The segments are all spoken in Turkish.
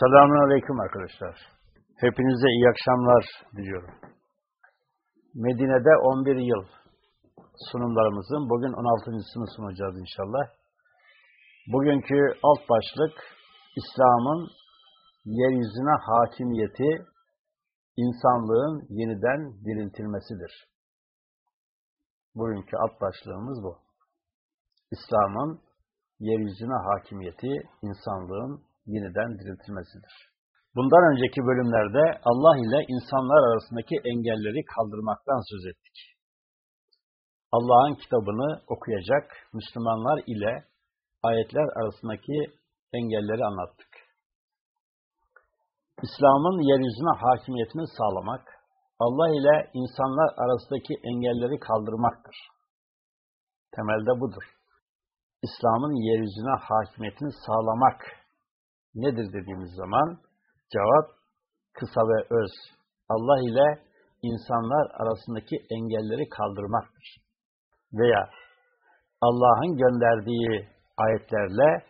Selamun Aleyküm arkadaşlar. Hepinize iyi akşamlar diliyorum. Medine'de 11 yıl sunumlarımızın bugün 16.sını sunacağız inşallah. Bugünkü alt başlık İslam'ın yeryüzüne hakimiyeti insanlığın yeniden diriltilmesidir. Bugünkü alt başlığımız bu. İslam'ın yeryüzüne hakimiyeti insanlığın yeniden diriltilmesidir. Bundan önceki bölümlerde Allah ile insanlar arasındaki engelleri kaldırmaktan söz ettik. Allah'ın kitabını okuyacak Müslümanlar ile ayetler arasındaki engelleri anlattık. İslam'ın yeryüzüne hakimiyetini sağlamak, Allah ile insanlar arasındaki engelleri kaldırmaktır. Temelde budur. İslam'ın yeryüzüne hakimiyetini sağlamak nedir dediğimiz zaman cevap kısa ve öz. Allah ile insanlar arasındaki engelleri kaldırmaktır. Veya Allah'ın gönderdiği ayetlerle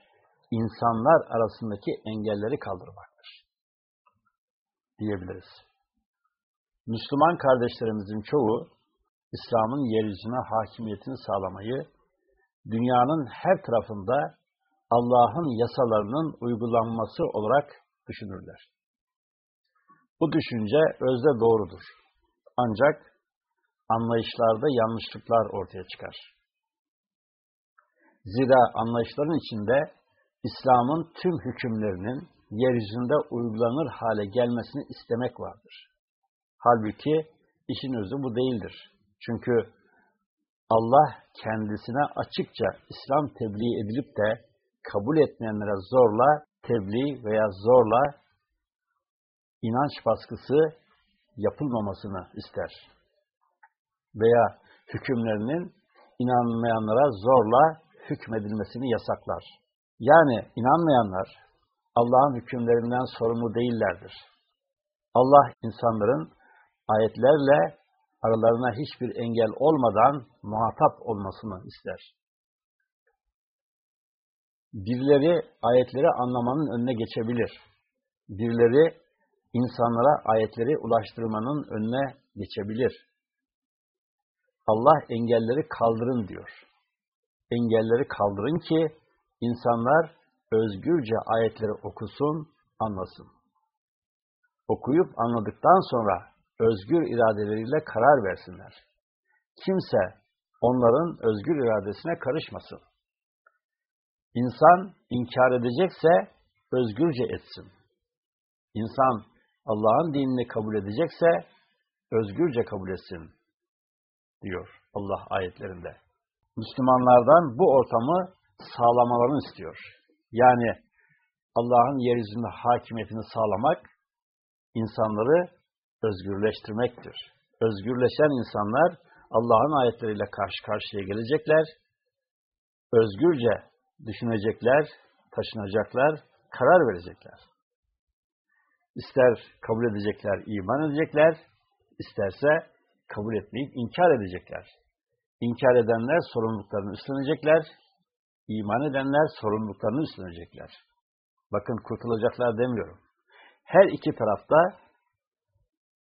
insanlar arasındaki engelleri kaldırmaktır. Diyebiliriz. Müslüman kardeşlerimizin çoğu İslam'ın yeryüzüne hakimiyetini sağlamayı dünyanın her tarafında Allah'ın yasalarının uygulanması olarak düşünürler. Bu düşünce özde doğrudur. Ancak anlayışlarda yanlışlıklar ortaya çıkar. Zira anlayışların içinde İslam'ın tüm hükümlerinin yeryüzünde uygulanır hale gelmesini istemek vardır. Halbuki işin özü bu değildir. Çünkü Allah kendisine açıkça İslam tebliğ edilip de kabul etmeyenlere zorla tebliğ veya zorla inanç baskısı yapılmamasını ister. Veya hükümlerinin inanmayanlara zorla hükmedilmesini yasaklar. Yani inanmayanlar Allah'ın hükümlerinden sorumlu değillerdir. Allah insanların ayetlerle aralarına hiçbir engel olmadan muhatap olmasını ister. Birileri ayetleri anlamanın önüne geçebilir. Birileri insanlara ayetleri ulaştırmanın önüne geçebilir. Allah engelleri kaldırın diyor. Engelleri kaldırın ki insanlar özgürce ayetleri okusun, anlasın. Okuyup anladıktan sonra özgür iradeleriyle karar versinler. Kimse onların özgür iradesine karışmasın. İnsan inkar edecekse özgürce etsin. İnsan Allah'ın dinini kabul edecekse özgürce kabul etsin diyor Allah ayetlerinde. Müslümanlardan bu ortamı sağlamalarını istiyor. Yani Allah'ın yeryüzünde hakimiyetini sağlamak, insanları özgürleştirmektir. Özgürleşen insanlar Allah'ın ayetleriyle karşı karşıya gelecekler, özgürce düşünecekler, taşınacaklar, karar verecekler. İster kabul edecekler, iman edecekler, isterse kabul etmeyip inkar edecekler. İnkar edenler sorumluluklarını üstlenecekler, iman edenler sorumluluklarını üstlenecekler. Bakın kurtulacaklar demiyorum. Her iki tarafta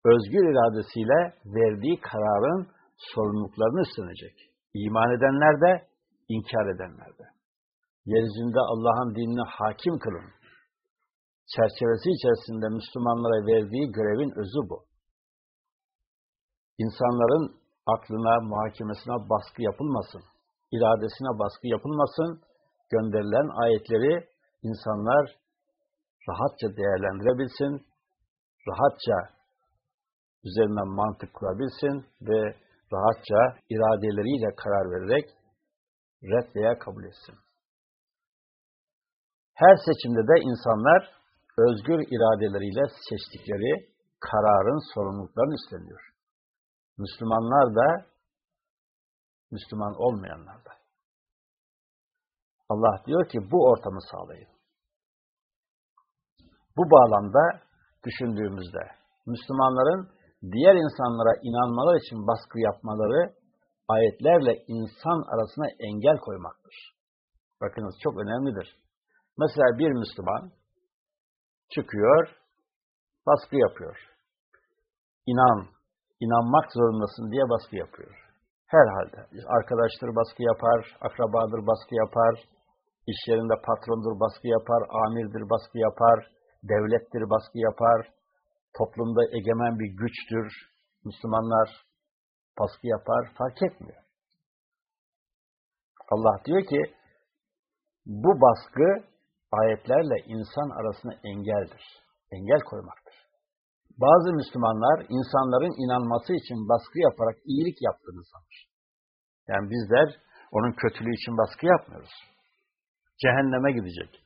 özgür iradesiyle verdiği kararın sorumluluklarını üstlenecek. İman edenler de, inkar edenler de yeryüzünde Allah'ın dinini hakim kılın. Çerçevesi içerisinde Müslümanlara verdiği görevin özü bu. İnsanların aklına, muhakemesine baskı yapılmasın, iradesine baskı yapılmasın, gönderilen ayetleri insanlar rahatça değerlendirebilsin, rahatça üzerinden mantık kurabilsin ve rahatça iradeleriyle karar vererek red veya kabul etsin. Her seçimde de insanlar özgür iradeleriyle seçtikleri kararın sorumluluklarını üstleniyor. Müslümanlar da, Müslüman olmayanlar da. Allah diyor ki bu ortamı sağlayın. Bu bağlamda düşündüğümüzde Müslümanların diğer insanlara inanmalar için baskı yapmaları ayetlerle insan arasına engel koymaktır. Bakınız çok önemlidir. Mesela bir Müslüman çıkıyor, baskı yapıyor. İnan, inanmak zorundasın diye baskı yapıyor. Herhalde. Arkadaştır baskı yapar, akrabadır baskı yapar, iş yerinde patrondur baskı yapar, amirdir baskı yapar, devlettir baskı yapar, toplumda egemen bir güçtür, Müslümanlar baskı yapar, fark etmiyor. Allah diyor ki, bu baskı ayetlerle insan arasında engeldir. Engel koymaktır. Bazı Müslümanlar insanların inanması için baskı yaparak iyilik yaptığını sanır. Yani bizler onun kötülüğü için baskı yapmıyoruz. Cehenneme gidecek.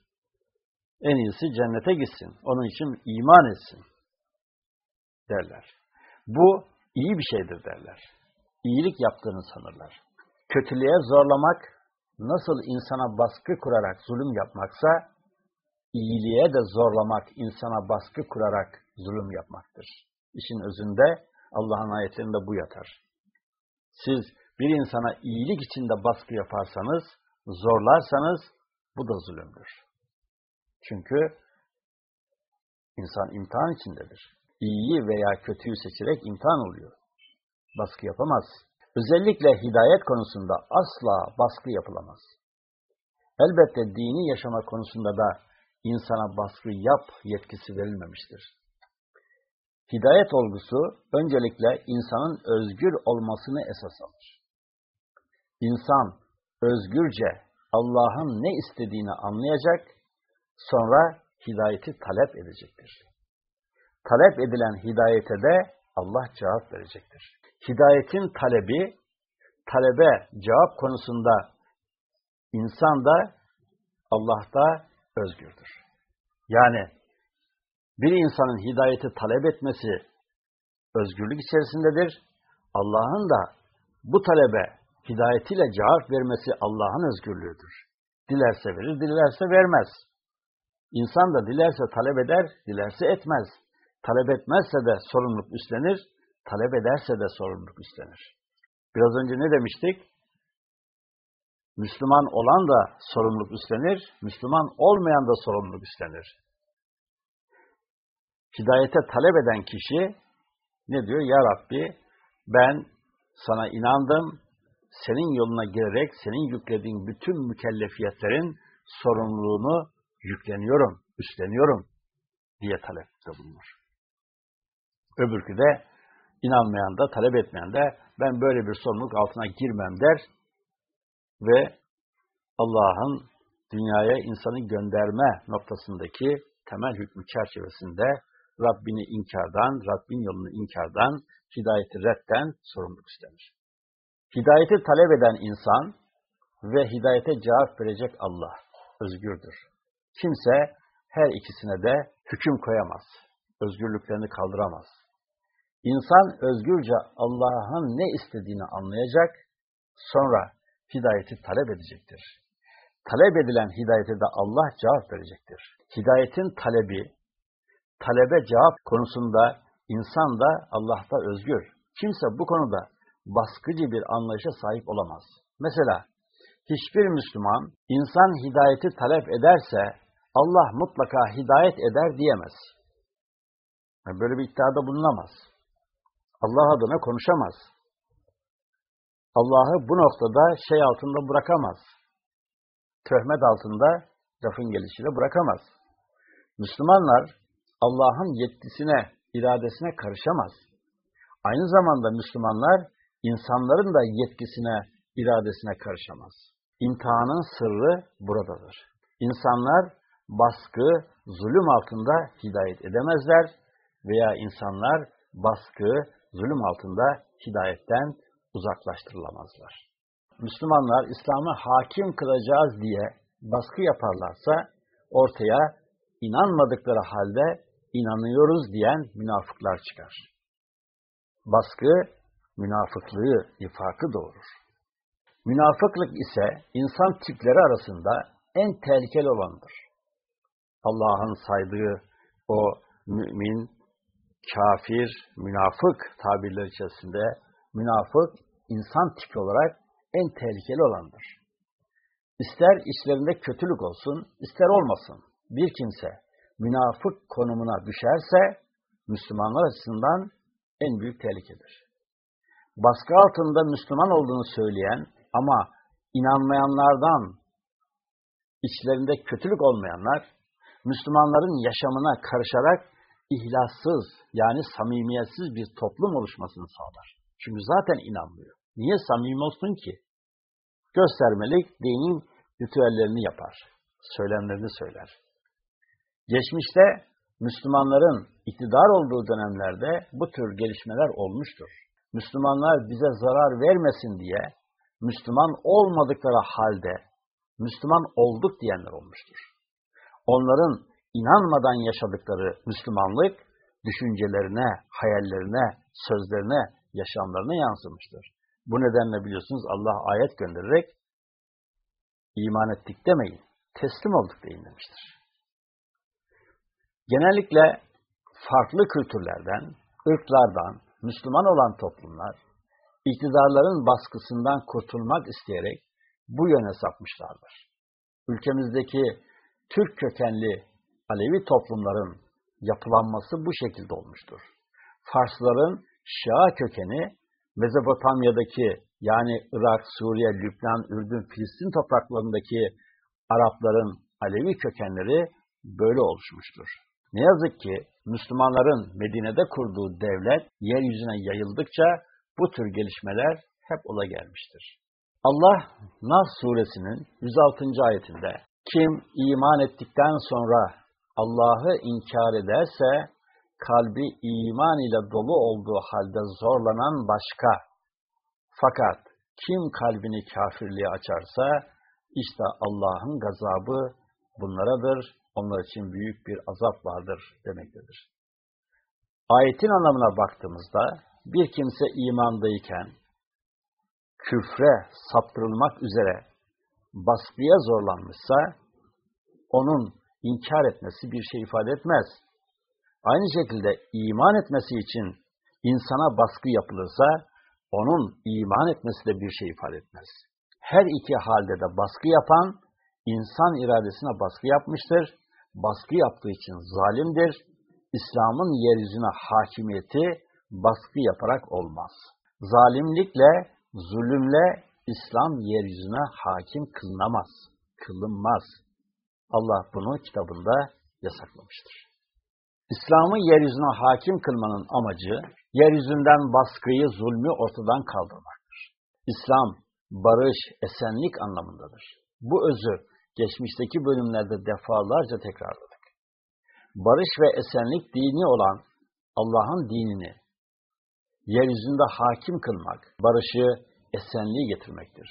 En iyisi cennete gitsin. Onun için iman etsin derler. Bu iyi bir şeydir derler. İyilik yaptığını sanırlar. Kötülüğe zorlamak nasıl insana baskı kurarak zulüm yapmaksa iyiliğe de zorlamak, insana baskı kurarak zulüm yapmaktır. İşin özünde Allah'ın ayetlerinde bu yatar. Siz bir insana iyilik içinde baskı yaparsanız, zorlarsanız bu da zulümdür. Çünkü insan imtihan içindedir. İyiyi veya kötüyü seçerek imtihan oluyor. Baskı yapamaz. Özellikle hidayet konusunda asla baskı yapılamaz. Elbette dini yaşama konusunda da insana baskı yap yetkisi verilmemiştir. Hidayet olgusu öncelikle insanın özgür olmasını esas alır. İnsan özgürce Allah'ın ne istediğini anlayacak, sonra hidayeti talep edecektir. Talep edilen hidayete de Allah cevap verecektir. Hidayetin talebi, talebe cevap konusunda insan da Allah'ta özgürdür. Yani bir insanın hidayeti talep etmesi özgürlük içerisindedir. Allah'ın da bu talebe hidayetiyle cevap vermesi Allah'ın özgürlüğüdür. Dilerse verir, dilerse vermez. İnsan da dilerse talep eder, dilerse etmez. Talep etmezse de sorumluluk üstlenir, talep ederse de sorumluluk üstlenir. Biraz önce ne demiştik? Müslüman olan da sorumluluk üstlenir, Müslüman olmayan da sorumluluk üstlenir. Hidayete talep eden kişi ne diyor? Ya Rabbi ben sana inandım, senin yoluna girerek senin yüklediğin bütün mükellefiyetlerin sorumluluğunu yükleniyorum, üstleniyorum diye talepte bulunur. Öbürkü de inanmayan da, talep etmeyen de ben böyle bir sorumluluk altına girmem der ve Allah'ın dünyaya insanı gönderme noktasındaki temel hükmü çerçevesinde Rabbini inkardan, Rabbin yolunu inkardan, hidayeti redden sorumluluk istenir. Hidayeti talep eden insan ve hidayete cevap verecek Allah özgürdür. Kimse her ikisine de hüküm koyamaz. Özgürlüklerini kaldıramaz. İnsan özgürce Allah'ın ne istediğini anlayacak, sonra hidayeti talep edecektir. Talep edilen hidayete de Allah cevap verecektir. Hidayetin talebi, talebe cevap konusunda insan da Allah'ta özgür. Kimse bu konuda baskıcı bir anlayışa sahip olamaz. Mesela hiçbir Müslüman insan hidayeti talep ederse Allah mutlaka hidayet eder diyemez. Böyle bir iddiada bulunamaz. Allah adına konuşamaz. Allah'ı bu noktada şey altında bırakamaz. Töhmet altında lafın gelişiyle bırakamaz. Müslümanlar Allah'ın yetkisine, iradesine karışamaz. Aynı zamanda Müslümanlar insanların da yetkisine, iradesine karışamaz. İmtihanın sırrı buradadır. İnsanlar baskı, zulüm altında hidayet edemezler veya insanlar baskı, zulüm altında hidayetten uzaklaştırılamazlar. Müslümanlar İslam'ı hakim kılacağız diye baskı yaparlarsa ortaya inanmadıkları halde inanıyoruz diyen münafıklar çıkar. Baskı münafıklığı, nifakı doğurur. Münafıklık ise insan tipleri arasında en tehlikeli olandır. Allah'ın saydığı o mümin, kafir, münafık tabirler içerisinde münafık insan tipi olarak en tehlikeli olandır. İster içlerinde kötülük olsun, ister olmasın. Bir kimse münafık konumuna düşerse Müslümanlar açısından en büyük tehlikedir. Baskı altında Müslüman olduğunu söyleyen ama inanmayanlardan içlerinde kötülük olmayanlar Müslümanların yaşamına karışarak ihlassız yani samimiyetsiz bir toplum oluşmasını sağlar. Çünkü zaten inanmıyor. Niye samimi olsun ki? Göstermelik dinin ritüellerini yapar. Söylemlerini söyler. Geçmişte Müslümanların iktidar olduğu dönemlerde bu tür gelişmeler olmuştur. Müslümanlar bize zarar vermesin diye Müslüman olmadıkları halde Müslüman olduk diyenler olmuştur. Onların inanmadan yaşadıkları Müslümanlık düşüncelerine, hayallerine, sözlerine, yaşamlarına yansımıştır. Bu nedenle biliyorsunuz Allah ayet göndererek iman ettik demeyin, teslim olduk deyin demiştir. Genellikle farklı kültürlerden, ırklardan, Müslüman olan toplumlar, iktidarların baskısından kurtulmak isteyerek bu yöne sapmışlardır. Ülkemizdeki Türk kökenli Alevi toplumların yapılanması bu şekilde olmuştur. Farsların Şia kökeni Mezopotamya'daki yani Irak, Suriye, Lübnan, Ürdün, Filistin topraklarındaki Arapların Alevi kökenleri böyle oluşmuştur. Ne yazık ki Müslümanların Medine'de kurduğu devlet yeryüzüne yayıldıkça bu tür gelişmeler hep ola gelmiştir. Allah Nas suresinin 106. ayetinde kim iman ettikten sonra Allah'ı inkar ederse kalbi iman ile dolu olduğu halde zorlanan başka fakat kim kalbini kafirliğe açarsa işte Allah'ın gazabı bunlaradır. Onlar için büyük bir azap vardır demektedir. Ayetin anlamına baktığımızda bir kimse imandayken küfre saptırılmak üzere baskıya zorlanmışsa onun inkar etmesi bir şey ifade etmez. Aynı şekilde iman etmesi için insana baskı yapılırsa onun iman etmesi de bir şey ifade etmez. Her iki halde de baskı yapan insan iradesine baskı yapmıştır. Baskı yaptığı için zalimdir. İslam'ın yeryüzüne hakimiyeti baskı yaparak olmaz. Zalimlikle, zulümle İslam yeryüzüne hakim kılınamaz, kılınmaz. Allah bunu kitabında yasaklamıştır. İslam'ı yeryüzüne hakim kılmanın amacı, yeryüzünden baskıyı, zulmü ortadan kaldırmaktır. İslam, barış, esenlik anlamındadır. Bu özü geçmişteki bölümlerde defalarca tekrarladık. Barış ve esenlik dini olan Allah'ın dinini yeryüzünde hakim kılmak, barışı, esenliği getirmektir.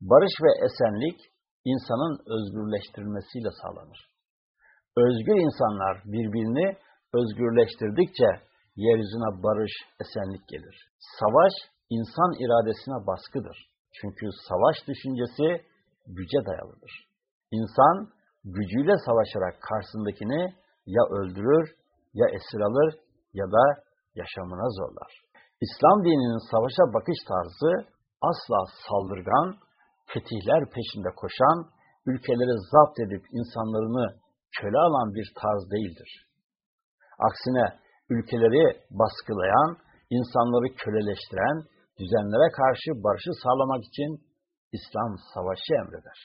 Barış ve esenlik insanın özgürleştirilmesiyle sağlanır. Özgür insanlar birbirini özgürleştirdikçe yeryüzüne barış, esenlik gelir. Savaş insan iradesine baskıdır. Çünkü savaş düşüncesi güce dayalıdır. İnsan gücüyle savaşarak karşısındakini ya öldürür, ya esir alır ya da yaşamına zorlar. İslam dininin savaşa bakış tarzı asla saldırgan, fetihler peşinde koşan, ülkeleri zapt edip insanlarını köle alan bir tarz değildir. Aksine ülkeleri baskılayan, insanları köleleştiren, düzenlere karşı barışı sağlamak için İslam savaşı emreder.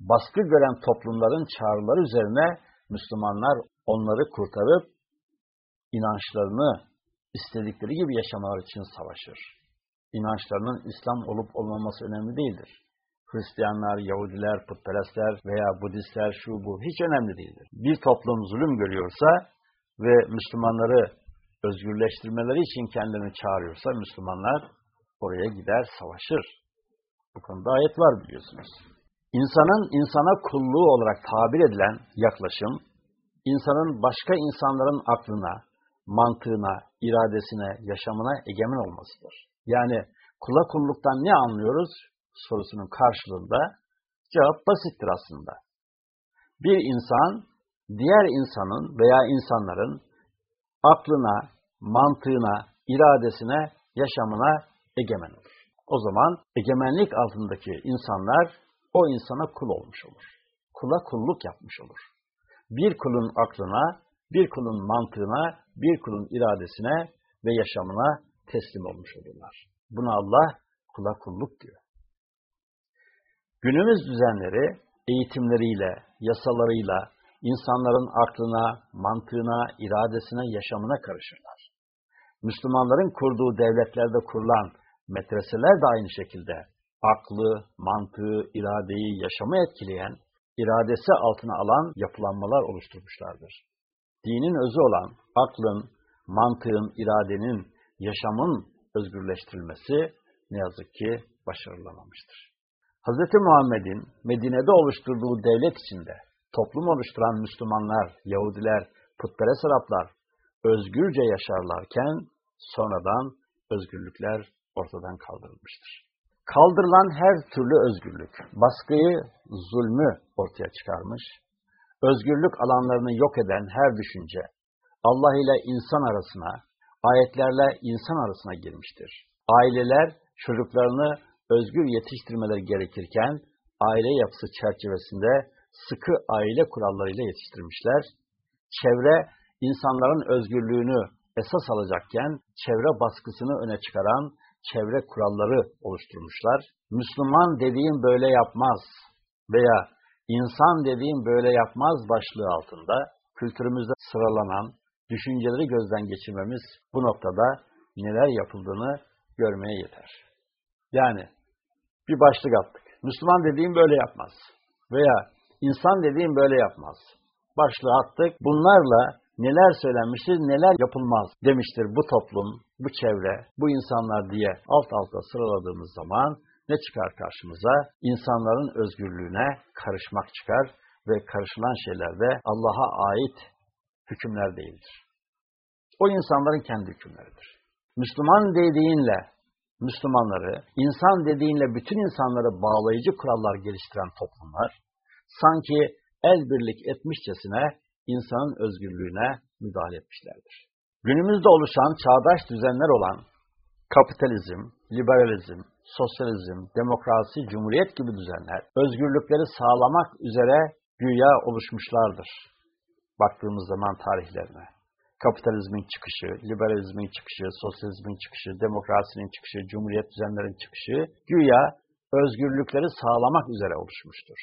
Baskı gören toplumların çağrıları üzerine Müslümanlar onları kurtarıp inançlarını istedikleri gibi yaşamalar için savaşır. İnançlarının İslam olup olmaması önemli değildir. Hristiyanlar, Yahudiler, putperestler veya Budistler şu bu hiç önemli değildir. Bir toplum zulüm görüyorsa ve Müslümanları özgürleştirmeleri için kendini çağırıyorsa Müslümanlar oraya gider savaşır. Bu konuda ayet var biliyorsunuz. İnsanın insana kulluğu olarak tabir edilen yaklaşım, insanın başka insanların aklına, mantığına, iradesine, yaşamına egemen olmasıdır. Yani kula kulluktan ne anlıyoruz sorusunun karşılığında cevap basittir aslında. Bir insan diğer insanın veya insanların aklına, mantığına, iradesine, yaşamına egemen olur. O zaman egemenlik altındaki insanlar o insana kul olmuş olur. Kula kulluk yapmış olur. bir kulun aklına, bir kulun mantığına, bir kulun iradesine ve yaşamına teslim olmuş olurlar. Buna Allah kula kulluk diyor. Günümüz düzenleri eğitimleriyle, yasalarıyla insanların aklına, mantığına, iradesine, yaşamına karışırlar. Müslümanların kurduğu devletlerde kurulan medreseler de aynı şekilde aklı, mantığı, iradeyi, yaşamı etkileyen, iradesi altına alan yapılanmalar oluşturmuşlardır. Dinin özü olan aklın, mantığın, iradenin, yaşamın özgürleştirilmesi ne yazık ki başarılamamıştır. Hz. Muhammed'in Medine'de oluşturduğu devlet içinde toplum oluşturan Müslümanlar, Yahudiler, putperest Araplar özgürce yaşarlarken sonradan özgürlükler ortadan kaldırılmıştır. Kaldırılan her türlü özgürlük, baskıyı, zulmü ortaya çıkarmış, özgürlük alanlarını yok eden her düşünce, Allah ile insan arasına, ayetlerle insan arasına girmiştir. Aileler çocuklarını özgür yetiştirmeleri gerekirken, aile yapısı çerçevesinde sıkı aile kurallarıyla yetiştirmişler. Çevre, insanların özgürlüğünü esas alacakken, çevre baskısını öne çıkaran çevre kuralları oluşturmuşlar. Müslüman dediğim böyle yapmaz veya insan dediğim böyle yapmaz başlığı altında kültürümüzde sıralanan düşünceleri gözden geçirmemiz bu noktada neler yapıldığını görmeye yeter. Yani bir başlık attık. Müslüman dediğim böyle yapmaz. Veya insan dediğim böyle yapmaz. Başlığı attık. Bunlarla neler söylenmiştir, neler yapılmaz demiştir bu toplum, bu çevre, bu insanlar diye alt alta sıraladığımız zaman ne çıkar karşımıza? İnsanların özgürlüğüne karışmak çıkar ve karışılan şeyler de Allah'a ait hükümler değildir. O insanların kendi hükümleridir. Müslüman dediğinle Müslümanları, insan dediğinle bütün insanları bağlayıcı kurallar geliştiren toplumlar, sanki el birlik etmişçesine insanın özgürlüğüne müdahale etmişlerdir. Günümüzde oluşan çağdaş düzenler olan kapitalizm, liberalizm, sosyalizm, demokrasi, cumhuriyet gibi düzenler, özgürlükleri sağlamak üzere güya oluşmuşlardır. Baktığımız zaman tarihlerine kapitalizmin çıkışı, liberalizmin çıkışı, sosyalizmin çıkışı, demokrasinin çıkışı, cumhuriyet düzenlerin çıkışı güya özgürlükleri sağlamak üzere oluşmuştur.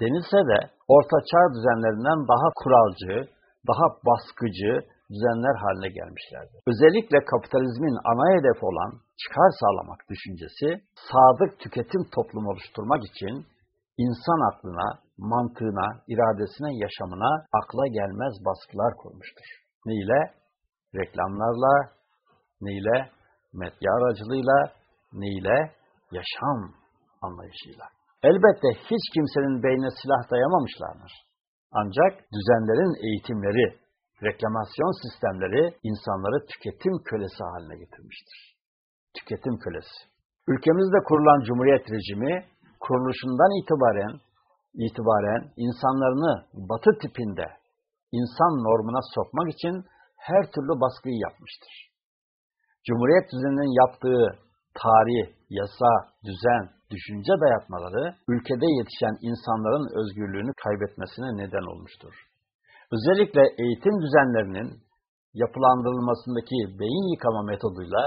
Denilse de orta çağ düzenlerinden daha kuralcı, daha baskıcı düzenler haline gelmişlerdir. Özellikle kapitalizmin ana hedefi olan çıkar sağlamak düşüncesi, sadık tüketim toplumu oluşturmak için insan aklına, mantığına, iradesine, yaşamına akla gelmez baskılar kurmuştur. Ne? Reklamlarla, ne? Medya aracılığıyla, ne? Yaşam anlayışıyla. Elbette hiç kimsenin beynine silah dayamamışlardır. Ancak düzenlerin eğitimleri, reklamasyon sistemleri insanları tüketim kölesi haline getirmiştir. Tüketim kölesi. Ülkemizde kurulan Cumhuriyet rejimi kuruluşundan itibaren itibaren insanlarını batı tipinde insan normuna sokmak için her türlü baskıyı yapmıştır. Cumhuriyet düzeninin yaptığı tarih, yasa, düzen, düşünce dayatmaları ülkede yetişen insanların özgürlüğünü kaybetmesine neden olmuştur. Özellikle eğitim düzenlerinin yapılandırılmasındaki beyin yıkama metoduyla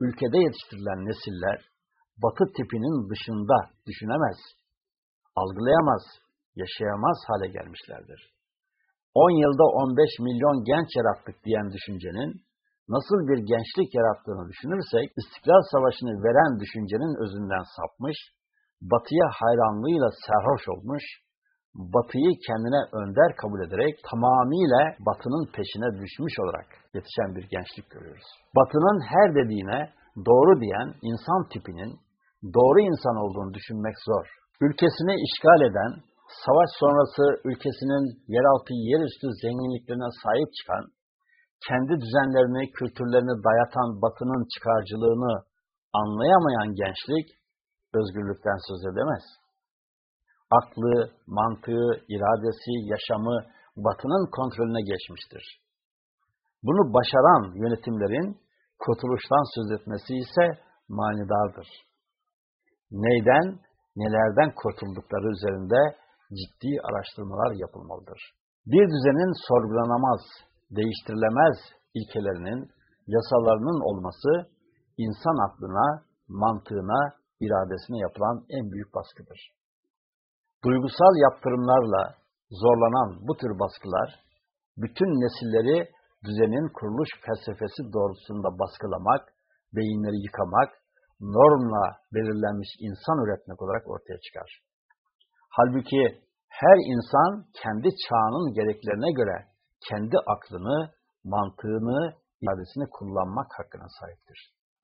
ülkede yetiştirilen nesiller batı tipinin dışında düşünemez, algılayamaz, yaşayamaz hale gelmişlerdir. 10 yılda 15 milyon genç yarattık diyen düşüncenin nasıl bir gençlik yarattığını düşünürsek, İstiklal Savaşı'nı veren düşüncenin özünden sapmış, batıya hayranlığıyla serhoş olmuş, batıyı kendine önder kabul ederek tamamıyla batının peşine düşmüş olarak yetişen bir gençlik görüyoruz. Batının her dediğine doğru diyen insan tipinin doğru insan olduğunu düşünmek zor. Ülkesini işgal eden, savaş sonrası ülkesinin yeraltı yerüstü zenginliklerine sahip çıkan, kendi düzenlerini, kültürlerini dayatan batının çıkarcılığını anlayamayan gençlik özgürlükten söz edemez. Aklı, mantığı, iradesi, yaşamı batının kontrolüne geçmiştir. Bunu başaran yönetimlerin kurtuluştan söz etmesi ise manidardır. Neyden, nelerden kurtuldukları üzerinde ciddi araştırmalar yapılmalıdır. Bir düzenin sorgulanamaz, değiştirilemez ilkelerinin, yasalarının olması insan aklına, mantığına, iradesine yapılan en büyük baskıdır. Duygusal yaptırımlarla zorlanan bu tür baskılar, bütün nesilleri düzenin kuruluş felsefesi doğrultusunda baskılamak, beyinleri yıkamak, normla belirlenmiş insan üretmek olarak ortaya çıkar. Halbuki her insan kendi çağının gereklerine göre kendi aklını, mantığını, iradesini kullanmak hakkına sahiptir.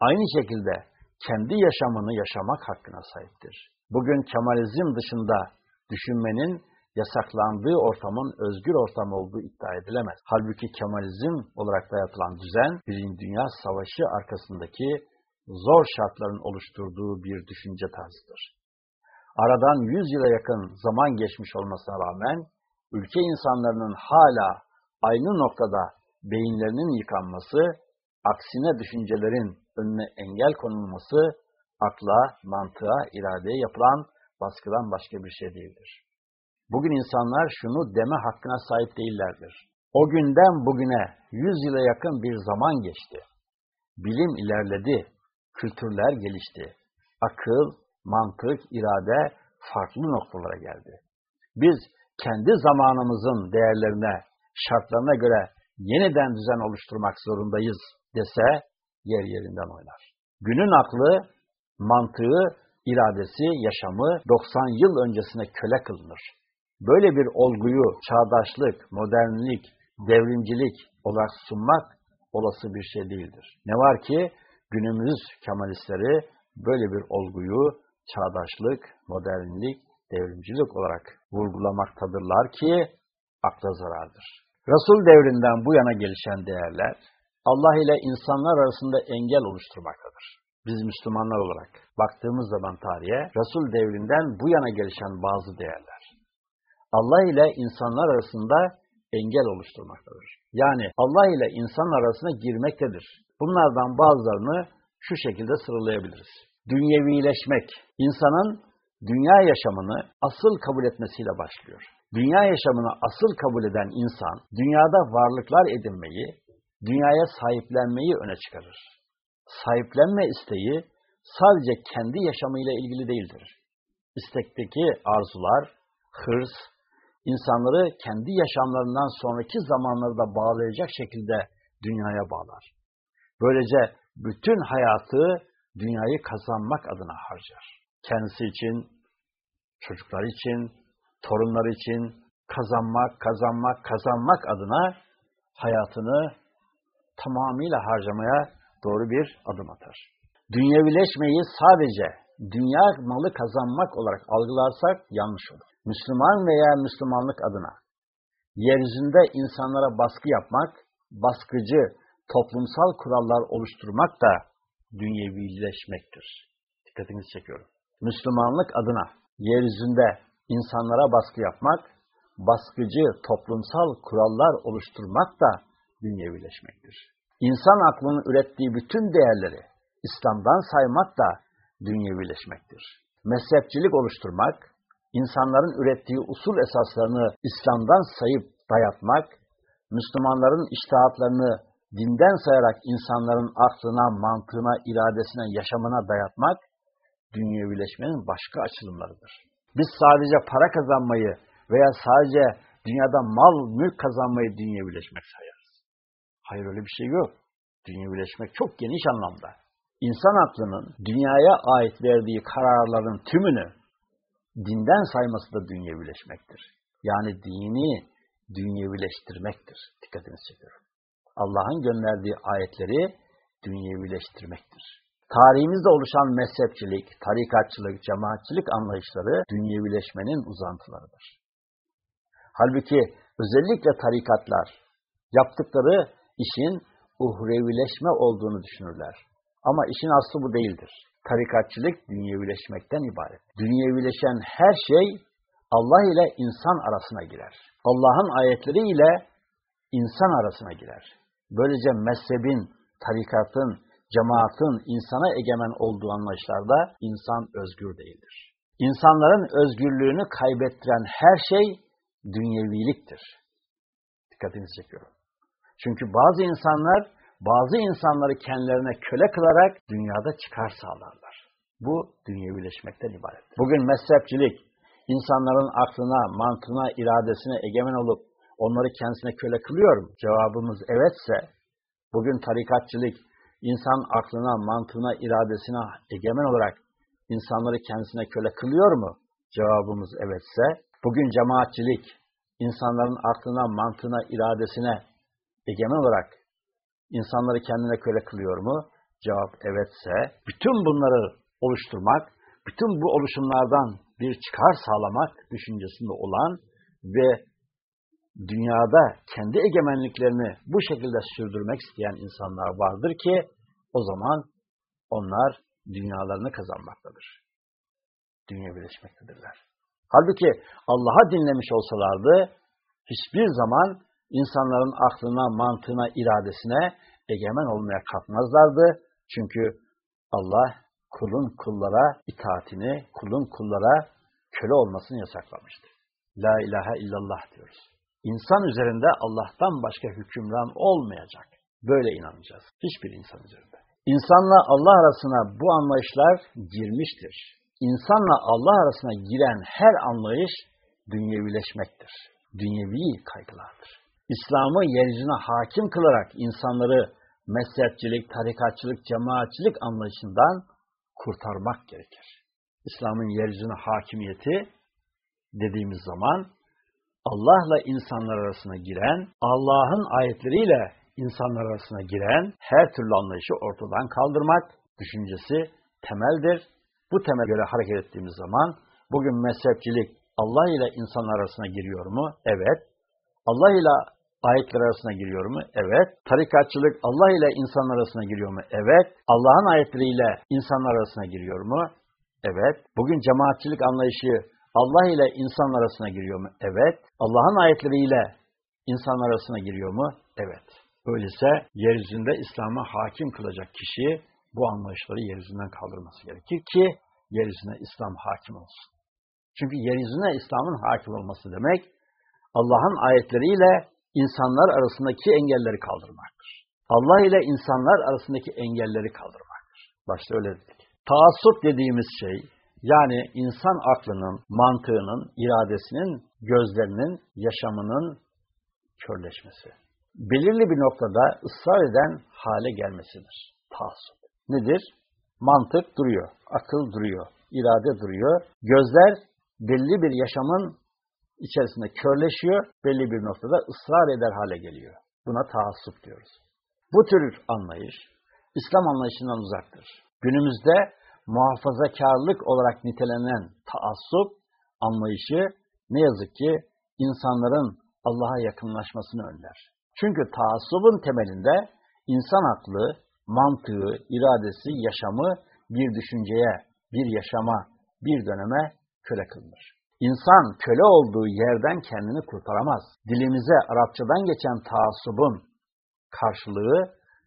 Aynı şekilde kendi yaşamını yaşamak hakkına sahiptir. Bugün Kemalizm dışında düşünmenin yasaklandığı ortamın özgür ortam olduğu iddia edilemez. Halbuki Kemalizm olarak dayatılan düzen, Birinci Dünya Savaşı arkasındaki zor şartların oluşturduğu bir düşünce tarzıdır. Aradan yüz yıla yakın zaman geçmiş olmasına rağmen, ülke insanlarının hala aynı noktada beyinlerinin yıkanması, aksine düşüncelerin önüne engel konulması, akla, mantığa, iradeye yapılan baskıdan başka bir şey değildir. Bugün insanlar şunu deme hakkına sahip değillerdir. O günden bugüne yüz yıla yakın bir zaman geçti. Bilim ilerledi, kültürler gelişti. Akıl, mantık, irade farklı noktalara geldi. Biz kendi zamanımızın değerlerine, şartlarına göre yeniden düzen oluşturmak zorundayız dese yer yerinden oynar. Günün aklı, mantığı, iradesi, yaşamı 90 yıl öncesine köle kılınır. Böyle bir olguyu çağdaşlık, modernlik, devrimcilik olarak sunmak olası bir şey değildir. Ne var ki günümüz Kemalistleri böyle bir olguyu çağdaşlık, modernlik, devrimcilik olarak vurgulamaktadırlar ki akla zarardır. Resul devrinden bu yana gelişen değerler Allah ile insanlar arasında engel oluşturmaktadır. Biz Müslümanlar olarak baktığımız zaman tarihe Resul devrinden bu yana gelişen bazı değerler Allah ile insanlar arasında engel oluşturmaktadır. Yani Allah ile insan arasına girmektedir. Bunlardan bazılarını şu şekilde sıralayabiliriz. Dünyevileşmek, insanın dünya yaşamını asıl kabul etmesiyle başlıyor. Dünya yaşamını asıl kabul eden insan, dünyada varlıklar edinmeyi, dünyaya sahiplenmeyi öne çıkarır. Sahiplenme isteği sadece kendi yaşamıyla ilgili değildir. İstekteki arzular, hırs, insanları kendi yaşamlarından sonraki zamanları da bağlayacak şekilde dünyaya bağlar. Böylece bütün hayatı dünyayı kazanmak adına harcar. Kendisi için, çocuklar için, torunlar için kazanmak, kazanmak, kazanmak adına hayatını tamamıyla harcamaya doğru bir adım atar. Dünyevileşmeyi sadece dünya malı kazanmak olarak algılarsak yanlış olur. Müslüman veya Müslümanlık adına yeryüzünde insanlara baskı yapmak, baskıcı toplumsal kurallar oluşturmak da dünyevileşmektir. Dikkatinizi çekiyorum. Müslümanlık adına yeryüzünde insanlara baskı yapmak, baskıcı toplumsal kurallar oluşturmak da dünyevileşmektir. İnsan aklının ürettiği bütün değerleri İslam'dan saymak da dünyevileşmektir. Mezhepçilik oluşturmak, insanların ürettiği usul esaslarını İslam'dan sayıp dayatmak, Müslümanların iştihatlarını dinden sayarak insanların aklına, mantığına, iradesine, yaşamına dayatmak, dünyevileşmenin başka açılımlarıdır. Biz sadece para kazanmayı veya sadece dünyada mal, mülk kazanmayı dünyevileşmek sayarız. Hayır öyle bir şey yok. Dünyevileşmek çok geniş anlamda. İnsan aklının dünyaya ait verdiği kararların tümünü dinden sayması da dünyevileşmektir. Yani dini dünyevileştirmektir. Dikkatinizi çekiyorum. Allah'ın gönderdiği ayetleri dünyevileştirmektir. Tarihimizde oluşan mezhepçilik, tarikatçılık, cemaatçilik anlayışları dünyevileşmenin uzantılarıdır. Halbuki özellikle tarikatlar yaptıkları işin uhrevileşme olduğunu düşünürler. Ama işin aslı bu değildir. Tarikatçılık dünyevileşmekten ibaret. Dünyevileşen her şey Allah ile insan arasına girer. Allah'ın ayetleri ile insan arasına girer. Böylece mezhebin, tarikatın, cemaatın insana egemen olduğu anlayışlarda insan özgür değildir. İnsanların özgürlüğünü kaybettiren her şey dünyeviliktir. Dikkatinizi çekiyorum. Çünkü bazı insanlar bazı insanları kendilerine köle kılarak dünyada çıkar sağlarlar. Bu dünyevileşmekten ibaret. Bugün mezhepçilik, insanların aklına, mantığına, iradesine egemen olup onları kendisine köle kılıyor mu? Cevabımız evetse, bugün tarikatçılık, insan aklına, mantığına, iradesine egemen olarak insanları kendisine köle kılıyor mu? Cevabımız evetse, bugün cemaatçilik, insanların aklına, mantığına, iradesine egemen olarak insanları kendine köle kılıyor mu? Cevap evetse, bütün bunları oluşturmak, bütün bu oluşumlardan bir çıkar sağlamak düşüncesinde olan ve dünyada kendi egemenliklerini bu şekilde sürdürmek isteyen insanlar vardır ki, o zaman onlar dünyalarını kazanmaktadır. Dünya birleşmektedirler. Halbuki Allah'a dinlemiş olsalardı, hiçbir zaman insanların aklına, mantığına, iradesine egemen olmaya kalkmazlardı. Çünkü Allah kulun kullara itaatini, kulun kullara köle olmasını yasaklamıştır. La ilahe illallah diyoruz. İnsan üzerinde Allah'tan başka hükümran olmayacak. Böyle inanacağız. Hiçbir insan üzerinde. İnsanla Allah arasına bu anlayışlar girmiştir. İnsanla Allah arasına giren her anlayış dünyevileşmektir. Dünyevi kaygılardır. İslam'ı yeryüzüne hakim kılarak insanları mezhepçilik, tarikatçılık, cemaatçilik anlayışından kurtarmak gerekir. İslam'ın yeryüzüne hakimiyeti dediğimiz zaman Allah'la insanlar arasına giren, Allah'ın ayetleriyle insanlar arasına giren her türlü anlayışı ortadan kaldırmak düşüncesi temeldir. Bu temel göre hareket ettiğimiz zaman bugün mezhepçilik Allah ile insanlar arasına giriyor mu? Evet. Allah ile ayetler arasına giriyor mu? Evet. Tarikatçılık Allah ile insanlar arasına giriyor mu? Evet. Allah'ın ayetleriyle insanlar arasına giriyor mu? Evet. Bugün cemaatçilik anlayışı Allah ile insanlar arasına giriyor mu? Evet. Allah'ın ayetleriyle insanlar arasına giriyor mu? Evet. Öyleyse yeryüzünde İslam'a hakim kılacak kişi bu anlayışları yeryüzünden kaldırması gerekir ki yeryüzüne İslam hakim olsun. Çünkü yeryüzüne İslam'ın hakim olması demek Allah'ın ayetleriyle insanlar arasındaki engelleri kaldırmaktır. Allah ile insanlar arasındaki engelleri kaldırmaktır. Başta öyle dedik. Taassup dediğimiz şey yani insan aklının, mantığının, iradesinin, gözlerinin, yaşamının körleşmesi. Belirli bir noktada ısrar eden hale gelmesidir. Taassup. Nedir? Mantık duruyor, akıl duruyor, irade duruyor. Gözler belli bir yaşamın içerisinde körleşiyor, belli bir noktada ısrar eder hale geliyor. Buna taassup diyoruz. Bu tür anlayış, İslam anlayışından uzaktır. Günümüzde muhafazakarlık olarak nitelenen taassup anlayışı ne yazık ki insanların Allah'a yakınlaşmasını önler. Çünkü taassubun temelinde insan aklı, mantığı, iradesi, yaşamı bir düşünceye, bir yaşama, bir döneme köle kılınır. İnsan köle olduğu yerden kendini kurtaramaz. Dilimize Arapçadan geçen taassubun karşılığı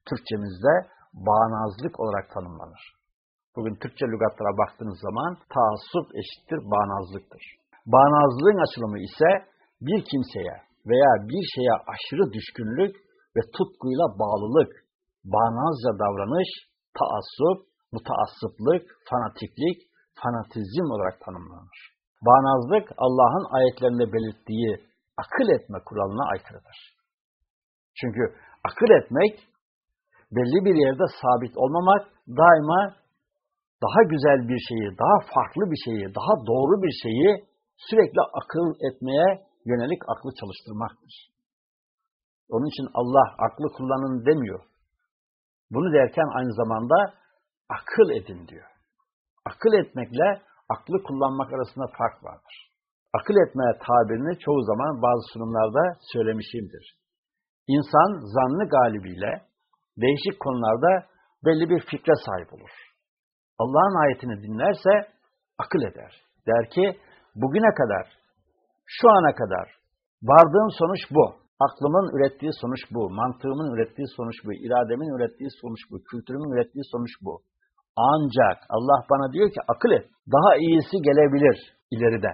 Türkçemizde bağnazlık olarak tanımlanır. Bugün Türkçe lügatlara baktığınız zaman taassup eşittir bağnazlıktır. Bağnazlığın açılımı ise bir kimseye veya bir şeye aşırı düşkünlük ve tutkuyla bağlılık, bağnazca davranış, taassup, mutaassıplık, fanatiklik, fanatizm olarak tanımlanır. Bağnazlık Allah'ın ayetlerinde belirttiği akıl etme kuralına aykırıdır. Çünkü akıl etmek belli bir yerde sabit olmamak, daima daha güzel bir şeyi, daha farklı bir şeyi, daha doğru bir şeyi sürekli akıl etmeye yönelik aklı çalıştırmaktır. Onun için Allah aklı kullanın demiyor. Bunu derken aynı zamanda akıl edin diyor. Akıl etmekle aklı kullanmak arasında fark vardır. Akıl etme tabirini çoğu zaman bazı sunumlarda söylemişimdir. İnsan zannı galibiyle değişik konularda belli bir fikre sahip olur. Allah'ın ayetini dinlerse akıl eder. Der ki bugüne kadar, şu ana kadar vardığım sonuç bu. Aklımın ürettiği sonuç bu. Mantığımın ürettiği sonuç bu. irademin ürettiği sonuç bu. Kültürümün ürettiği sonuç bu. Ancak Allah bana diyor ki akıl et. Daha iyisi gelebilir ileride.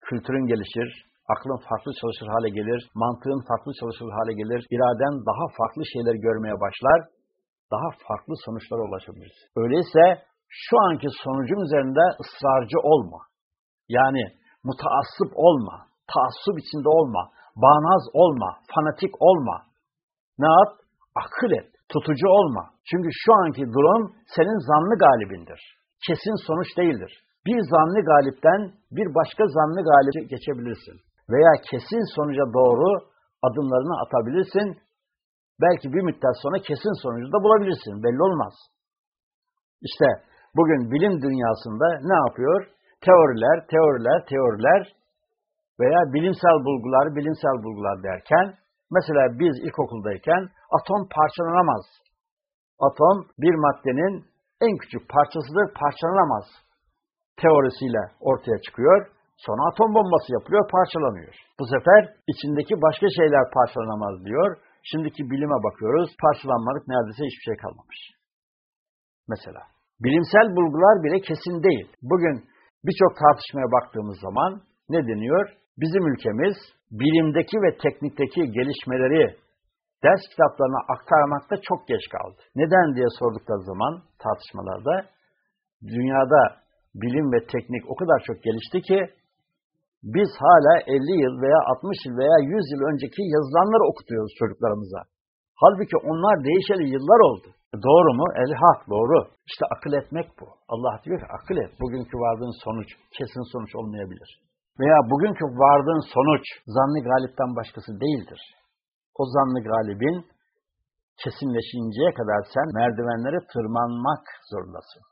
Kültürün gelişir, Aklın farklı çalışır hale gelir, mantığın farklı çalışır hale gelir, iraden daha farklı şeyler görmeye başlar, daha farklı sonuçlara ulaşabilirsin. Öyleyse şu anki sonucun üzerinde ısrarcı olma. Yani mutaassıp olma, taassup içinde olma, bağnaz olma, fanatik olma. Ne yap? Akıl et, tutucu olma. Çünkü şu anki durum senin zanlı galibindir. Kesin sonuç değildir. Bir zanlı galipten bir başka zanlı galibe geçebilirsin. Veya kesin sonuca doğru adımlarını atabilirsin. Belki bir müddet sonra kesin sonucu da bulabilirsin. Belli olmaz. İşte bugün bilim dünyasında ne yapıyor? Teoriler, teoriler, teoriler veya bilimsel bulgular, bilimsel bulgular derken mesela biz ilkokuldayken atom parçalanamaz. Atom bir maddenin en küçük parçasıdır, parçalanamaz teorisiyle ortaya çıkıyor. Sonra atom bombası yapılıyor, parçalanıyor. Bu sefer içindeki başka şeyler parçalanamaz diyor. Şimdiki bilime bakıyoruz, parçalanmadık neredeyse hiçbir şey kalmamış. Mesela. Bilimsel bulgular bile kesin değil. Bugün birçok tartışmaya baktığımız zaman ne deniyor? Bizim ülkemiz bilimdeki ve teknikteki gelişmeleri ders kitaplarına aktarmakta çok geç kaldı. Neden diye sordukları zaman tartışmalarda dünyada bilim ve teknik o kadar çok gelişti ki biz hala 50 yıl veya 60 yıl veya 100 yıl önceki yazılanları okutuyoruz çocuklarımıza. Halbuki onlar değişeli yıllar oldu. Doğru mu? El hak doğru. İşte akıl etmek bu. Allah diyor ki akıl et. Bugünkü vardığın sonuç kesin sonuç olmayabilir. Veya bugünkü vardığın sonuç zanlı galipten başkası değildir. O zanlı galibin kesinleşinceye kadar sen merdivenlere tırmanmak zorundasın.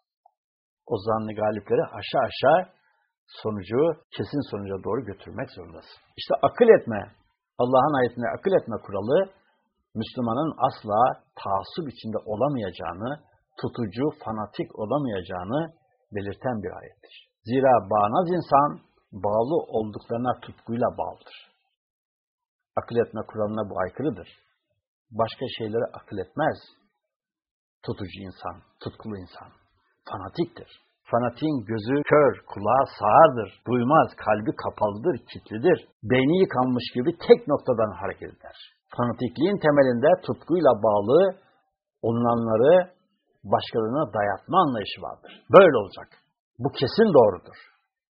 O zanlı galipleri aşağı aşağı sonucu, kesin sonuca doğru götürmek zorundasın. İşte akıl etme, Allah'ın ayetine akıl etme kuralı, Müslümanın asla taassup içinde olamayacağını, tutucu, fanatik olamayacağını belirten bir ayettir. Zira bağnaz insan, bağlı olduklarına tutkuyla bağlıdır. Akıl etme kuralına bu aykırıdır. Başka şeyleri akıl etmez. Tutucu insan, tutkulu insan, fanatiktir. Fanatiğin gözü kör, kulağı sağırdır, duymaz, kalbi kapalıdır, kilitlidir. Beyni yıkanmış gibi tek noktadan hareket eder. Fanatikliğin temelinde tutkuyla bağlı olunanları başkalarına dayatma anlayışı vardır. Böyle olacak. Bu kesin doğrudur.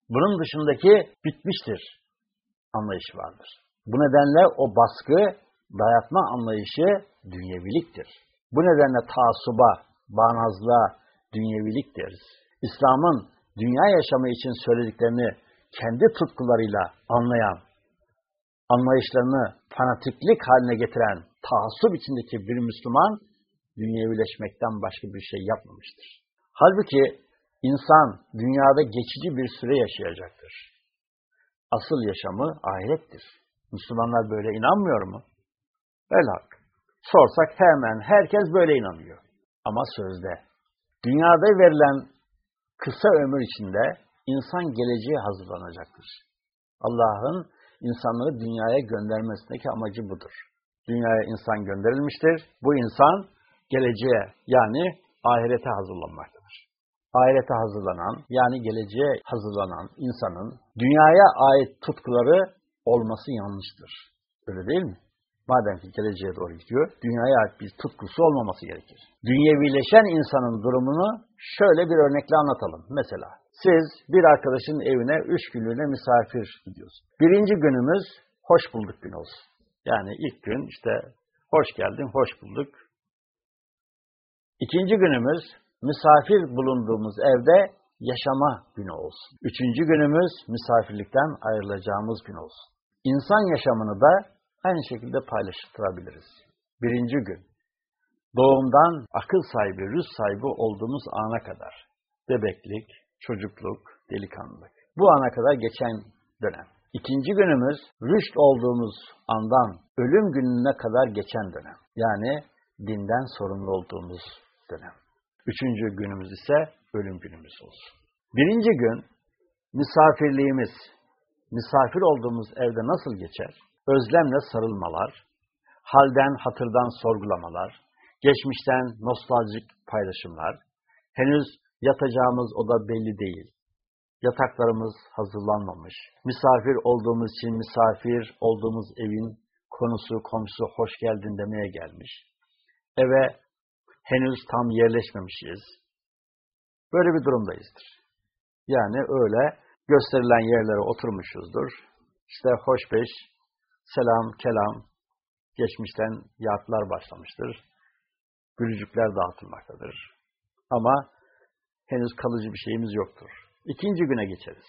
Bunun dışındaki bitmiştir anlayışı vardır. Bu nedenle o baskı, dayatma anlayışı dünyeviliktir. Bu nedenle taassuba, bağnazlığa dünyevilik deriz. İslam'ın dünya yaşamı için söylediklerini kendi tutkularıyla anlayan, anlayışlarını fanatiklik haline getiren taassup içindeki bir Müslüman, dünyevileşmekten başka bir şey yapmamıştır. Halbuki insan dünyada geçici bir süre yaşayacaktır. Asıl yaşamı ahirettir. Müslümanlar böyle inanmıyor mu? Velhak. Sorsak hemen herkes böyle inanıyor. Ama sözde. Dünyada verilen kısa ömür içinde insan geleceğe hazırlanacaktır. Allah'ın insanları dünyaya göndermesindeki amacı budur. Dünyaya insan gönderilmiştir. Bu insan geleceğe yani ahirete hazırlanmaktadır. Ahirete hazırlanan yani geleceğe hazırlanan insanın dünyaya ait tutkuları olması yanlıştır. Öyle değil mi? Madem ki geleceğe doğru gidiyor, dünyaya ait bir tutkusu olmaması gerekir. Dünyevileşen insanın durumunu şöyle bir örnekle anlatalım. Mesela siz bir arkadaşın evine üç günlüğüne misafir gidiyorsunuz. Birinci günümüz hoş bulduk gün olsun. Yani ilk gün işte hoş geldin, hoş bulduk. İkinci günümüz misafir bulunduğumuz evde yaşama günü olsun. Üçüncü günümüz misafirlikten ayrılacağımız gün olsun. İnsan yaşamını da aynı şekilde paylaştırabiliriz. Birinci gün, doğumdan akıl sahibi, rüz sahibi olduğumuz ana kadar, bebeklik, çocukluk, delikanlılık, bu ana kadar geçen dönem. İkinci günümüz, rüşt olduğumuz andan ölüm gününe kadar geçen dönem. Yani dinden sorumlu olduğumuz dönem. Üçüncü günümüz ise ölüm günümüz olsun. Birinci gün, misafirliğimiz, misafir olduğumuz evde nasıl geçer? Özlemle sarılmalar, halden hatırdan sorgulamalar, geçmişten nostaljik paylaşımlar, henüz yatacağımız oda belli değil. Yataklarımız hazırlanmamış. Misafir olduğumuz için misafir olduğumuz evin konusu, komşusu hoş geldin demeye gelmiş. Eve henüz tam yerleşmemişiz. Böyle bir durumdayızdır. Yani öyle gösterilen yerlere oturmuşuzdur. İşte hoş beş, selam, kelam, geçmişten yatlar başlamıştır. Gülücükler dağıtılmaktadır. Ama henüz kalıcı bir şeyimiz yoktur. İkinci güne geçeriz.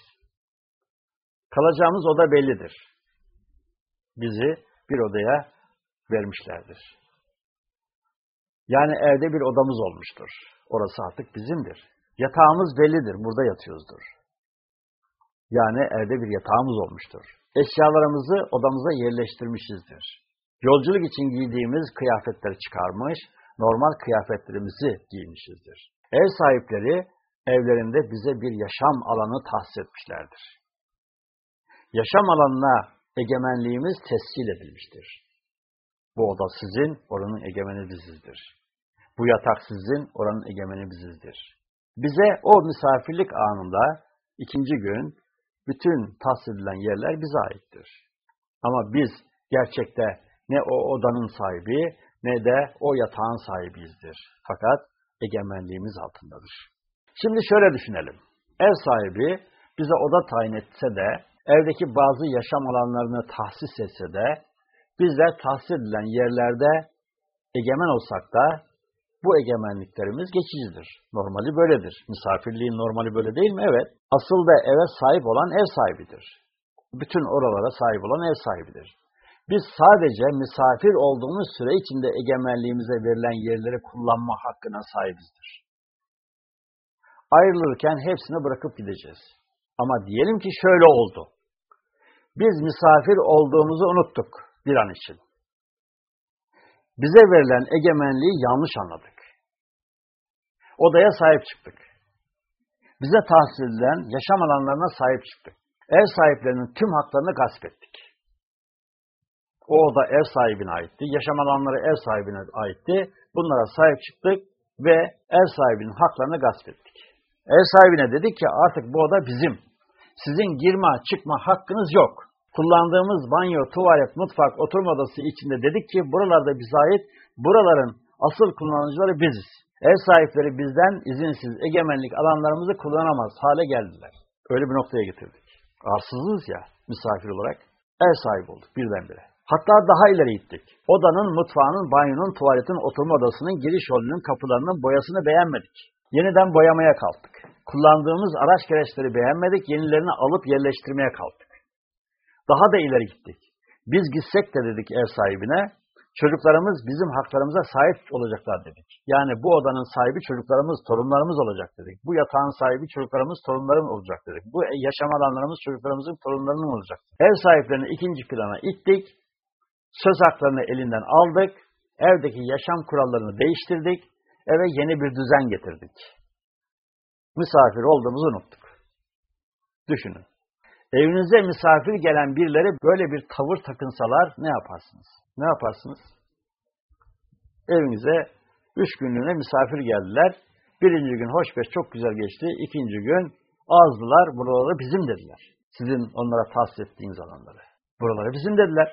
Kalacağımız oda bellidir. Bizi bir odaya vermişlerdir. Yani evde bir odamız olmuştur. Orası artık bizimdir. Yatağımız bellidir. Burada yatıyoruzdur. Yani evde bir yatağımız olmuştur. Eşyalarımızı odamıza yerleştirmişizdir. Yolculuk için giydiğimiz kıyafetleri çıkarmış, normal kıyafetlerimizi giymişizdir. Ev sahipleri evlerinde bize bir yaşam alanı tahsis etmişlerdir. Yaşam alanına egemenliğimiz tescil edilmiştir. Bu oda sizin, oranın egemeni bizizdir. Bu yatak sizin, oranın egemeni bizizdir. Bize o misafirlik anında ikinci gün bütün tahsis edilen yerler bize aittir. Ama biz gerçekte ne o odanın sahibi ne de o yatağın sahibiyizdir. Fakat egemenliğimiz altındadır. Şimdi şöyle düşünelim. Ev sahibi bize oda tayin etse de, evdeki bazı yaşam alanlarını tahsis etse de, bizler tahsis edilen yerlerde egemen olsak da, bu egemenliklerimiz geçicidir. Normali böyledir. Misafirliğin normali böyle değil mi? Evet. Asıl da eve sahip olan ev sahibidir. Bütün oralara sahip olan ev sahibidir. Biz sadece misafir olduğumuz süre içinde egemenliğimize verilen yerleri kullanma hakkına sahibizdir. Ayrılırken hepsini bırakıp gideceğiz. Ama diyelim ki şöyle oldu. Biz misafir olduğumuzu unuttuk bir an için. Bize verilen egemenliği yanlış anladık. Odaya sahip çıktık. Bize tahsil edilen yaşam alanlarına sahip çıktık. Ev sahiplerinin tüm haklarını gasp ettik. O oda ev sahibine aitti. Yaşam alanları ev sahibine aitti. Bunlara sahip çıktık ve ev sahibinin haklarını gasp ettik. Ev sahibine dedik ki artık bu oda bizim. Sizin girme çıkma hakkınız yok. Kullandığımız banyo, tuvalet, mutfak, oturma odası içinde dedik ki buralarda bize ait, buraların asıl kullanıcıları biziz. Ev sahipleri bizden izinsiz egemenlik alanlarımızı kullanamaz hale geldiler. Öyle bir noktaya getirdik. Arsızız ya misafir olarak ev sahibi olduk birdenbire. Hatta daha ileri gittik. Odanın, mutfağının, banyonun, tuvaletin, oturma odasının, giriş yolunun, kapılarının boyasını beğenmedik. Yeniden boyamaya kalktık. Kullandığımız araç gereçleri beğenmedik, yenilerini alıp yerleştirmeye kalktık. Daha da ileri gittik. Biz gitsek de dedik ev sahibine, çocuklarımız bizim haklarımıza sahip olacaklar dedik. Yani bu odanın sahibi çocuklarımız, torunlarımız olacak dedik. Bu yatağın sahibi çocuklarımız, torunlarım olacak dedik. Bu yaşam alanlarımız çocuklarımızın, torunlarının olacak. Ev sahiplerini ikinci plana ittik, söz haklarını elinden aldık, evdeki yaşam kurallarını değiştirdik, eve yeni bir düzen getirdik. Misafir olduğumuzu unuttuk. Düşünün. Evinize misafir gelen birileri böyle bir tavır takınsalar ne yaparsınız? Ne yaparsınız? Evinize üç günlüğüne misafir geldiler. Birinci gün hoş beş çok güzel geçti. İkinci gün azdılar, buraları bizim dediler. Sizin onlara tahsis ettiğiniz alanları. Buraları bizim dediler.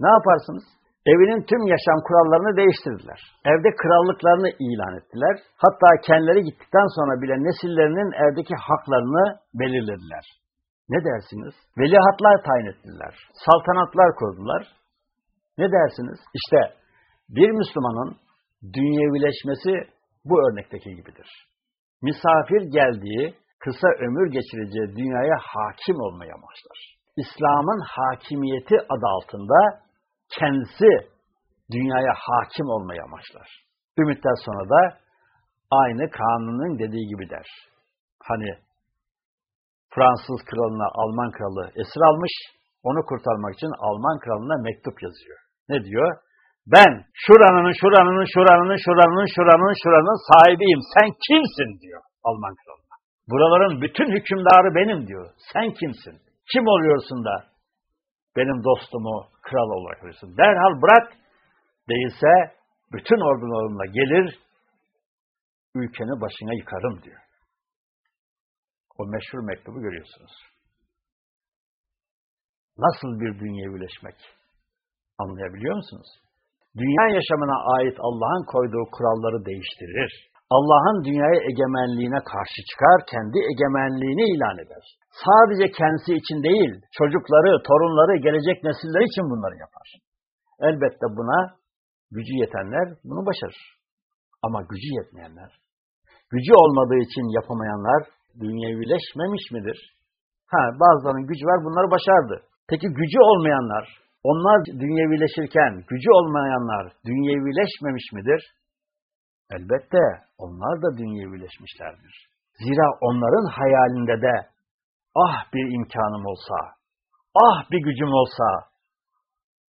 Ne yaparsınız? Evinin tüm yaşam kurallarını değiştirdiler. Evde krallıklarını ilan ettiler. Hatta kendileri gittikten sonra bile nesillerinin evdeki haklarını belirlediler. Ne dersiniz? Veliahtlar tayin ettiler. Saltanatlar kurdular. Ne dersiniz? İşte bir Müslümanın dünyevileşmesi bu örnekteki gibidir. Misafir geldiği, kısa ömür geçireceği dünyaya hakim olmaya başlar. İslam'ın hakimiyeti adı altında kendisi dünyaya hakim olmaya başlar. Ümitten sonra da aynı kanunun dediği gibi der. Hani Fransız kralına Alman kralı esir almış, onu kurtarmak için Alman kralına mektup yazıyor. Ne diyor? Ben şuranın, şuranın, şuranın, şuranın, şuranın, şuranın sahibiyim. Sen kimsin diyor Alman kralına. Buraların bütün hükümdarı benim diyor. Sen kimsin? Kim oluyorsun da benim dostumu kral olarak görüyorsun? Derhal bırak değilse bütün ordularımla gelir ülkeni başına yıkarım diyor. O meşhur mektubu görüyorsunuz. Nasıl bir dünyevileşmek? Anlayabiliyor musunuz? Dünya yaşamına ait Allah'ın koyduğu kuralları değiştirir. Allah'ın dünyaya egemenliğine karşı çıkar, kendi egemenliğini ilan eder. Sadece kendisi için değil, çocukları, torunları, gelecek nesiller için bunları yapar. Elbette buna gücü yetenler bunu başarır. Ama gücü yetmeyenler, gücü olmadığı için yapamayanlar dünyevileşmemiş midir? Ha, bazılarının gücü var, bunları başardı. Peki gücü olmayanlar, onlar dünyevileşirken gücü olmayanlar dünyevileşmemiş midir? Elbette onlar da dünyevileşmişlerdir. Zira onların hayalinde de ah bir imkanım olsa, ah bir gücüm olsa,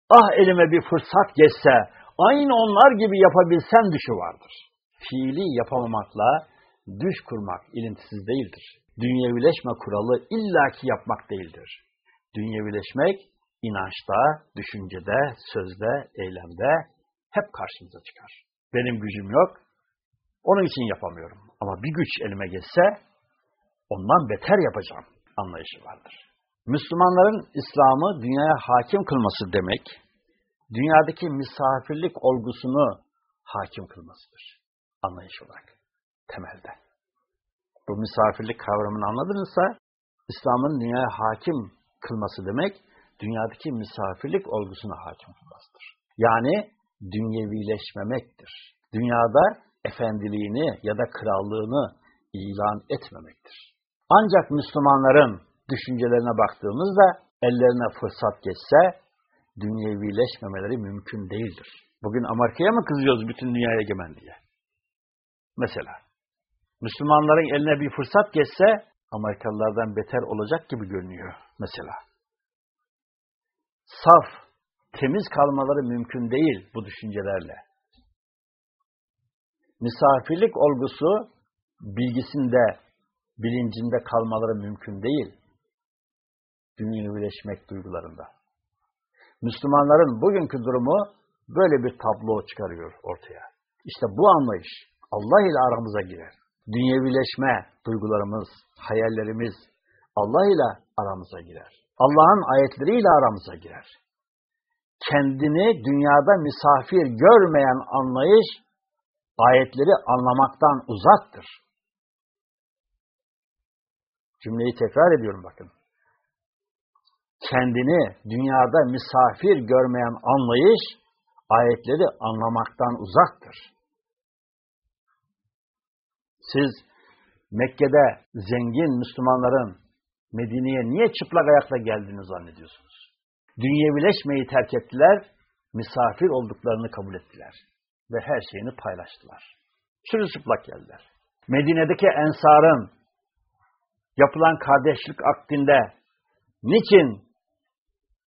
ah elime bir fırsat geçse, aynı onlar gibi yapabilsem düşü vardır. Fiili yapamamakla düş kurmak ilintisiz değildir. Dünyevileşme kuralı illaki yapmak değildir. Dünyevileşmek inançta, düşüncede, sözde, eylemde hep karşımıza çıkar. Benim gücüm yok, onun için yapamıyorum. Ama bir güç elime geçse, ondan beter yapacağım anlayışı vardır. Müslümanların İslam'ı dünyaya hakim kılması demek, dünyadaki misafirlik olgusunu hakim kılmasıdır. Anlayış olarak, temelde. Bu misafirlik kavramını anladınızsa, İslam'ın dünyaya hakim kılması demek, dünyadaki misafirlik olgusuna hakim kılmasıdır. Yani dünyevileşmemektir. Dünyada efendiliğini ya da krallığını ilan etmemektir. Ancak Müslümanların düşüncelerine baktığımızda ellerine fırsat geçse dünyevileşmemeleri mümkün değildir. Bugün Amerika'ya mı kızıyoruz bütün dünyaya egemen diye? Mesela Müslümanların eline bir fırsat geçse Amerikalılardan beter olacak gibi görünüyor mesela. Saf, temiz kalmaları mümkün değil bu düşüncelerle. Misafirlik olgusu bilgisinde, bilincinde kalmaları mümkün değil. Dünyevileşmek duygularında. Müslümanların bugünkü durumu böyle bir tablo çıkarıyor ortaya. İşte bu anlayış Allah ile aramıza girer. Dünyevileşme duygularımız, hayallerimiz Allah ile aramıza girer. Allah'ın ayetleriyle aramıza girer. Kendini dünyada misafir görmeyen anlayış ayetleri anlamaktan uzaktır. Cümleyi tekrar ediyorum bakın. Kendini dünyada misafir görmeyen anlayış ayetleri anlamaktan uzaktır. Siz Mekke'de zengin Müslümanların Medine'ye niye çıplak ayakla geldiğini zannediyorsunuz? Dünyevileşmeyi terk ettiler, misafir olduklarını kabul ettiler ve her şeyini paylaştılar. Çırılçıplak geldiler. Medine'deki ensarın yapılan kardeşlik akdinde niçin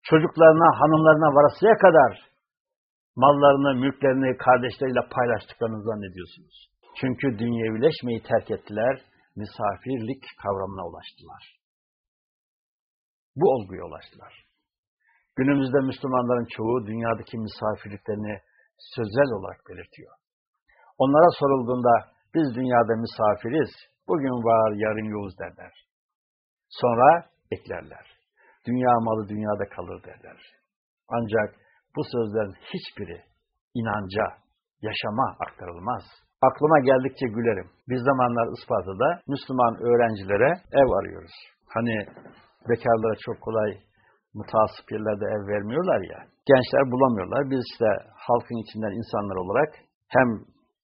çocuklarına, hanımlarına varasıya kadar mallarını, mülklerini kardeşleriyle paylaştıklarını zannediyorsunuz. Çünkü dünyevileşmeyi terk ettiler, misafirlik kavramına ulaştılar. Bu olguya ulaştılar. Günümüzde Müslümanların çoğu dünyadaki misafirliklerini sözel olarak belirtiyor. Onlara sorulduğunda biz dünyada misafiriz, bugün var, yarın yokuz derler. Sonra eklerler. Dünya malı dünyada kalır derler. Ancak bu sözlerin hiçbiri inanca, yaşama aktarılmaz. Aklıma geldikçe gülerim. Bir zamanlar Isparta'da Müslüman öğrencilere ev arıyoruz. Hani bekarlara çok kolay mutasip yerlerde ev vermiyorlar ya. Gençler bulamıyorlar. Biz işte halkın içinden insanlar olarak hem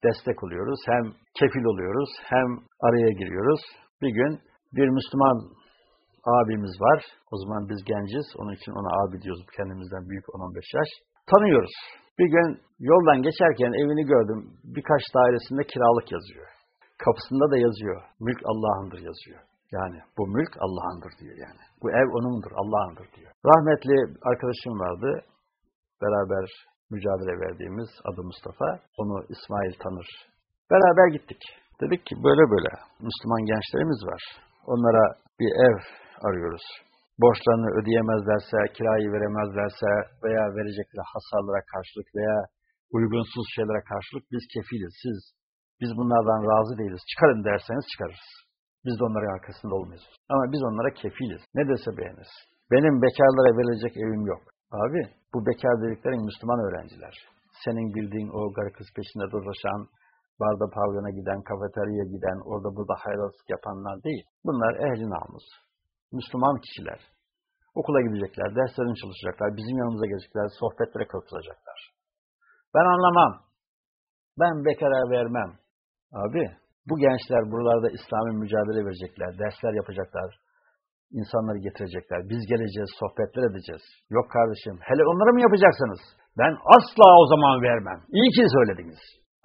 destek oluyoruz, hem kefil oluyoruz, hem araya giriyoruz. Bir gün bir Müslüman abimiz var. O zaman biz genciz. Onun için ona abi diyoruz. Kendimizden büyük 10-15 yaş. Tanıyoruz. Bir gün yoldan geçerken evini gördüm. Birkaç dairesinde kiralık yazıyor. Kapısında da yazıyor. Mülk Allah'ındır yazıyor. Yani bu mülk Allah'ındır diyor yani. Bu ev onundur, Allah'ındır diyor. Rahmetli arkadaşım vardı. Beraber mücadele verdiğimiz adı Mustafa. Onu İsmail tanır. Beraber gittik. Dedik ki böyle böyle Müslüman gençlerimiz var. Onlara bir ev arıyoruz. Borçlarını ödeyemezlerse, kirayı veremezlerse veya verecekleri hasarlara karşılık veya uygunsuz şeylere karşılık biz kefiliz. Siz, biz bunlardan razı değiliz. Çıkarın derseniz çıkarırız. Biz de onların arkasında olmayız. Ama biz onlara kefiliz. Ne dese beğenirsin. Benim bekarlara verilecek evim yok. Abi bu bekar dediklerin Müslüman öğrenciler. Senin bildiğin o garı kız peşinde dolaşan, barda pavyona giden, kafeteryaya giden, orada burada hayratsızlık yapanlar değil. Bunlar ehli namus. Müslüman kişiler. Okula gidecekler, derslerini çalışacaklar, bizim yanımıza gelecekler, sohbetlere katılacaklar. Ben anlamam. Ben bekara vermem. Abi, bu gençler buralarda İslami mücadele verecekler, dersler yapacaklar, insanları getirecekler. Biz geleceğiz, sohbetler edeceğiz. Yok kardeşim, hele onları mı yapacaksınız? Ben asla o zaman vermem. İyi ki söylediniz.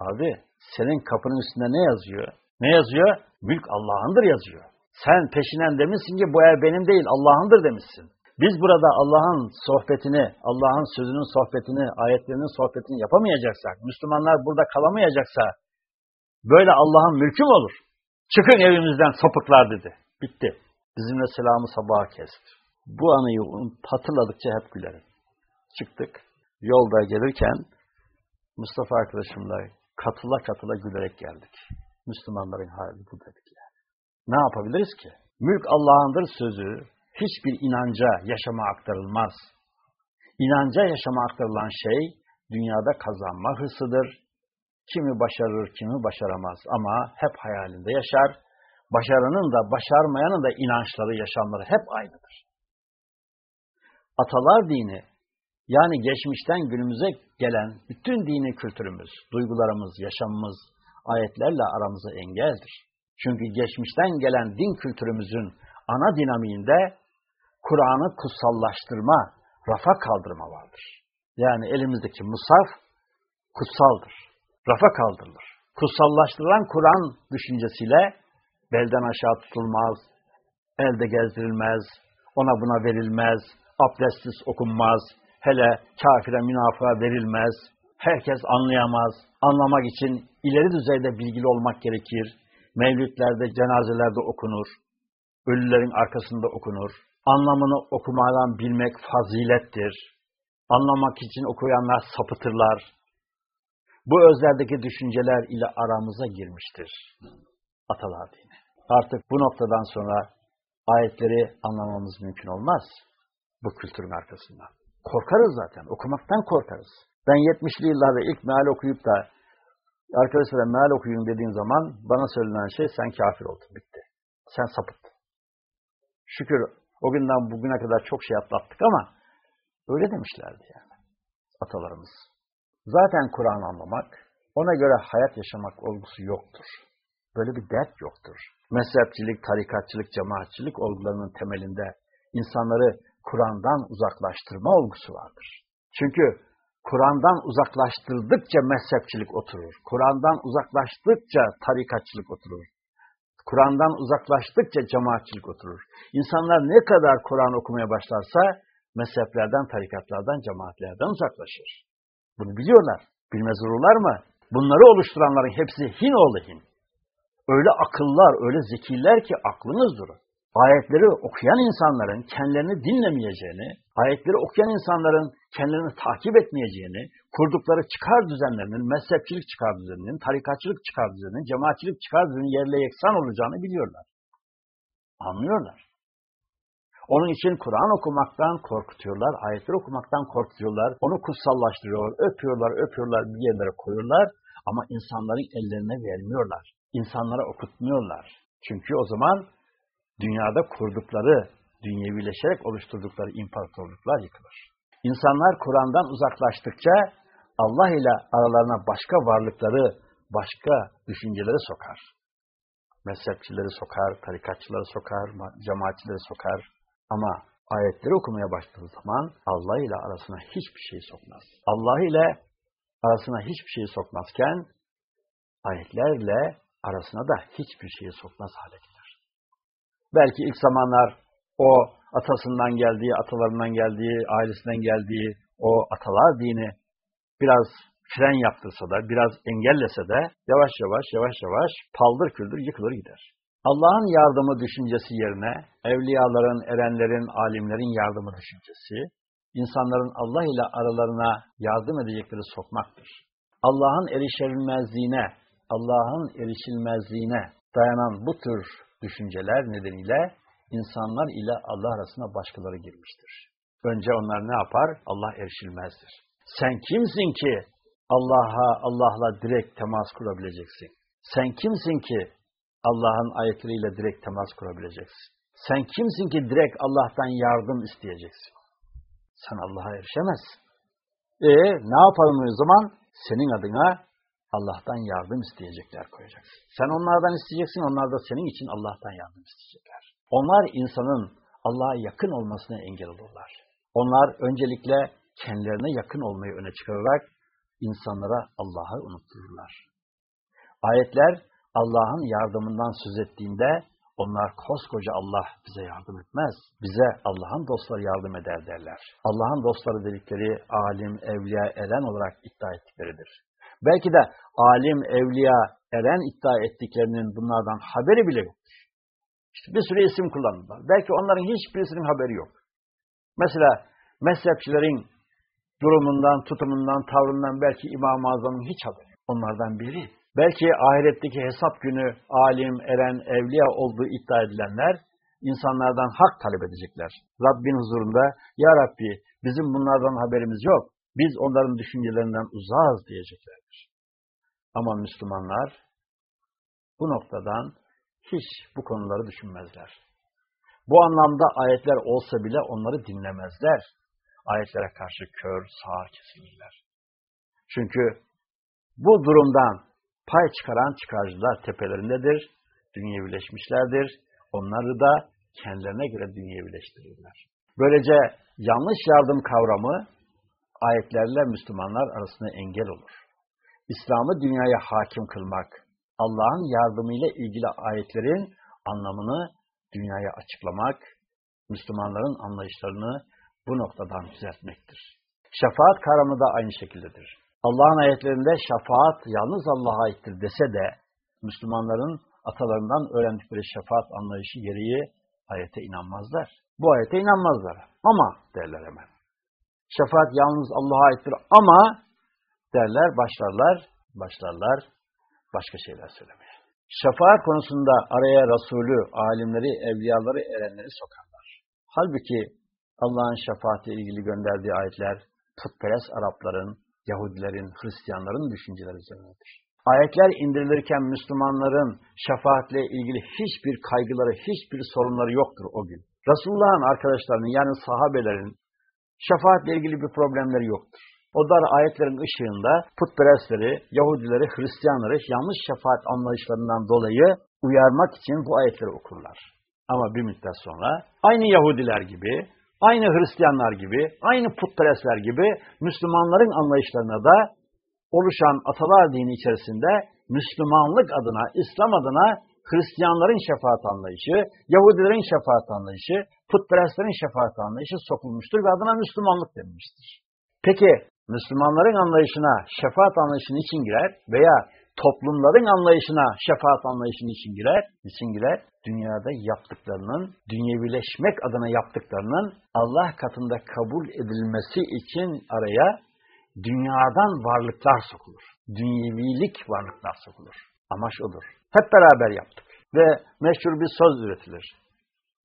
Abi, senin kapının üstünde ne yazıyor? Ne yazıyor? Mülk Allah'ındır yazıyor. Sen peşinen demişsin ki bu ev benim değil, Allah'ındır demişsin. Biz burada Allah'ın sohbetini, Allah'ın sözünün sohbetini, ayetlerinin sohbetini yapamayacaksak, Müslümanlar burada kalamayacaksa, böyle Allah'ın mülkü mü olur? Çıkın evimizden sapıklar dedi. Bitti. Bizimle selamı sabaha kesti. Bu anıyı hatırladıkça hep gülerim. Çıktık. Yolda gelirken Mustafa arkadaşımla katıla katıla gülerek geldik. Müslümanların hali bu dedik. Ne yapabiliriz ki? Mülk Allah'ındır sözü hiçbir inanca yaşama aktarılmaz. İnanca yaşama aktarılan şey dünyada kazanma hırsıdır. Kimi başarır, kimi başaramaz ama hep hayalinde yaşar. Başaranın da başarmayanın da inançları, yaşamları hep aynıdır. Atalar dini, yani geçmişten günümüze gelen bütün dini kültürümüz, duygularımız, yaşamımız ayetlerle aramıza engeldir. Çünkü geçmişten gelen din kültürümüzün ana dinamiğinde Kur'an'ı kutsallaştırma, rafa kaldırma vardır. Yani elimizdeki musaf kutsaldır. Rafa kaldırılır. Kutsallaştırılan Kur'an düşüncesiyle belden aşağı tutulmaz, elde gezdirilmez, ona buna verilmez, abdestsiz okunmaz, hele kafire münafığa verilmez, herkes anlayamaz. Anlamak için ileri düzeyde bilgili olmak gerekir. Mevlütlerde, cenazelerde okunur. Ölülerin arkasında okunur. Anlamını okumadan bilmek fazilettir. Anlamak için okuyanlar sapıtırlar. Bu özlerdeki düşünceler ile aramıza girmiştir. Atalar dini. Artık bu noktadan sonra ayetleri anlamamız mümkün olmaz. Bu kültürün arkasından. Korkarız zaten. Okumaktan korkarız. Ben 70'li yıllarda ilk meal okuyup da arkadaşlara meal okuyun dediğim zaman bana söylenen şey sen kafir oldun. Bitti. Sen sapıttın. Şükür o günden bugüne kadar çok şey atlattık ama öyle demişlerdi yani atalarımız. Zaten Kur'an anlamak, ona göre hayat yaşamak olgusu yoktur. Böyle bir dert yoktur. Mezhepçilik, tarikatçılık, cemaatçilik olgularının temelinde insanları Kur'an'dan uzaklaştırma olgusu vardır. Çünkü Kur'an'dan uzaklaştırdıkça mezhepçilik oturur. Kur'an'dan uzaklaştıkça tarikatçılık oturur. Kur'an'dan uzaklaştıkça cemaatçilik oturur. İnsanlar ne kadar Kur'an okumaya başlarsa mezheplerden, tarikatlardan, cemaatlerden uzaklaşır. Bunu biliyorlar. Bilmez olurlar mı? Bunları oluşturanların hepsi Hin oğlu Hin. Öyle akıllar, öyle zekiler ki aklınız durur. Ayetleri okuyan insanların kendilerini dinlemeyeceğini, ayetleri okuyan insanların kendilerini takip etmeyeceğini, kurdukları çıkar düzenlerinin, mezhepçilik çıkar düzeninin, tarikatçılık çıkar düzeninin, cemaatçilik çıkar düzeninin yerle yeksan olacağını biliyorlar. Anlıyorlar. Onun için Kur'an okumaktan korkutuyorlar, ayetleri okumaktan korkutuyorlar, onu kutsallaştırıyorlar, öpüyorlar, öpüyorlar, bir yerlere koyuyorlar ama insanların ellerine vermiyorlar. İnsanlara okutmuyorlar. Çünkü o zaman dünyada kurdukları, dünyevileşerek oluşturdukları imparatorluklar yıkılır. İnsanlar Kur'an'dan uzaklaştıkça Allah ile aralarına başka varlıkları, başka düşünceleri sokar. Mezhepçileri sokar, tarikatçıları sokar, cemaatçileri sokar. Ama ayetleri okumaya başladığı zaman Allah ile arasına hiçbir şey sokmaz. Allah ile arasına hiçbir şey sokmazken ayetlerle arasına da hiçbir şey sokmaz hale gelir. Belki ilk zamanlar o atasından geldiği, atalarından geldiği, ailesinden geldiği o atalar dini biraz fren yaptırsa da, biraz engellese de yavaş yavaş, yavaş yavaş paldır küldür yıkılır gider. Allah'ın yardımı düşüncesi yerine evliyaların, erenlerin, alimlerin yardımı düşüncesi, insanların Allah ile aralarına yardım edecekleri sokmaktır. Allah'ın erişilmezliğine, Allah'ın erişilmezliğine dayanan bu tür düşünceler nedeniyle insanlar ile Allah arasına başkaları girmiştir. Önce onlar ne yapar? Allah erişilmezdir. Sen kimsin ki Allah'a, Allah'la direkt temas kurabileceksin? Sen kimsin ki Allah'ın ayetleriyle direkt temas kurabileceksin? Sen kimsin ki direkt Allah'tan yardım isteyeceksin? Sen Allah'a erişemezsin. E ne yapalım o zaman? Senin adına Allah'tan yardım isteyecekler koyacaksın. Sen onlardan isteyeceksin, onlar da senin için Allah'tan yardım isteyecekler. Onlar insanın Allah'a yakın olmasına engel olurlar. Onlar öncelikle kendilerine yakın olmayı öne çıkararak insanlara Allah'ı unuttururlar. Ayetler Allah'ın yardımından söz ettiğinde onlar koskoca Allah bize yardım etmez. Bize Allah'ın dostları yardım eder derler. Allah'ın dostları dedikleri alim, evliya, eren olarak iddia ettikleridir. Belki de alim, evliya, eren iddia ettiklerinin bunlardan haberi bile yoktur. İşte bir sürü isim kullanırlar. Belki onların hiçbirisinin haberi yok. Mesela mezhepçilerin durumundan, tutumundan, tavrından belki İmam-ı Azam'ın hiç haberi yok. Onlardan biri. Belki ahiretteki hesap günü alim, eren, evliya olduğu iddia edilenler insanlardan hak talep edecekler. Rabbin huzurunda Ya Rabbi bizim bunlardan haberimiz yok. Biz onların düşüncelerinden uzağız diyeceklerdir. Ama Müslümanlar bu noktadan hiç bu konuları düşünmezler. Bu anlamda ayetler olsa bile onları dinlemezler. Ayetlere karşı kör, sağır kesilirler. Çünkü bu durumdan pay çıkaran çıkarcılar tepelerindedir, dünyevileşmişlerdir. Onları da kendilerine göre dünyevileştirirler. Böylece yanlış yardım kavramı ayetlerle Müslümanlar arasında engel olur. İslam'ı dünyaya hakim kılmak, Allah'ın yardımıyla ilgili ayetlerin anlamını dünyaya açıklamak, Müslümanların anlayışlarını bu noktadan düzeltmektir. Şefaat kavramı da aynı şekildedir. Allah'ın ayetlerinde şefaat yalnız Allah'a aittir dese de Müslümanların atalarından öğrendikleri şefaat anlayışı gereği ayete inanmazlar. Bu ayete inanmazlar. Ama derler hemen. Şefaat yalnız Allah'a aittir ama derler, başlarlar, başlarlar başka şeyler söylemeye. Şefaat konusunda araya Resulü, alimleri, evliyaları, erenleri sokarlar. Halbuki Allah'ın şefaatle ilgili gönderdiği ayetler putperest Arapların, Yahudilerin, Hristiyanların düşünceleri üzerinedir. Ayetler indirilirken Müslümanların şefaatle ilgili hiçbir kaygıları, hiçbir sorunları yoktur o gün. Resulullah'ın arkadaşlarının yani sahabelerin şefaatle ilgili bir problemleri yoktur. O dar ayetlerin ışığında putperestleri, Yahudileri, Hristiyanları yanlış şefaat anlayışlarından dolayı uyarmak için bu ayetleri okurlar. Ama bir müddet sonra aynı Yahudiler gibi, aynı Hristiyanlar gibi, aynı putperestler gibi Müslümanların anlayışlarına da oluşan atalar dini içerisinde Müslümanlık adına, İslam adına Hristiyanların şefaat anlayışı, Yahudilerin şefaat anlayışı, putperestlerin şefaat anlayışı sokulmuştur ve adına Müslümanlık denilmiştir. Peki Müslümanların anlayışına şefaat anlayışının için girer veya toplumların anlayışına şefaat anlayışının için girer, için girer? Dünyada yaptıklarının, dünyevileşmek adına yaptıklarının Allah katında kabul edilmesi için araya dünyadan varlıklar sokulur. Dünyevilik varlıklar sokulur. Amaç odur. Hep beraber yaptık. Ve meşhur bir söz üretilir.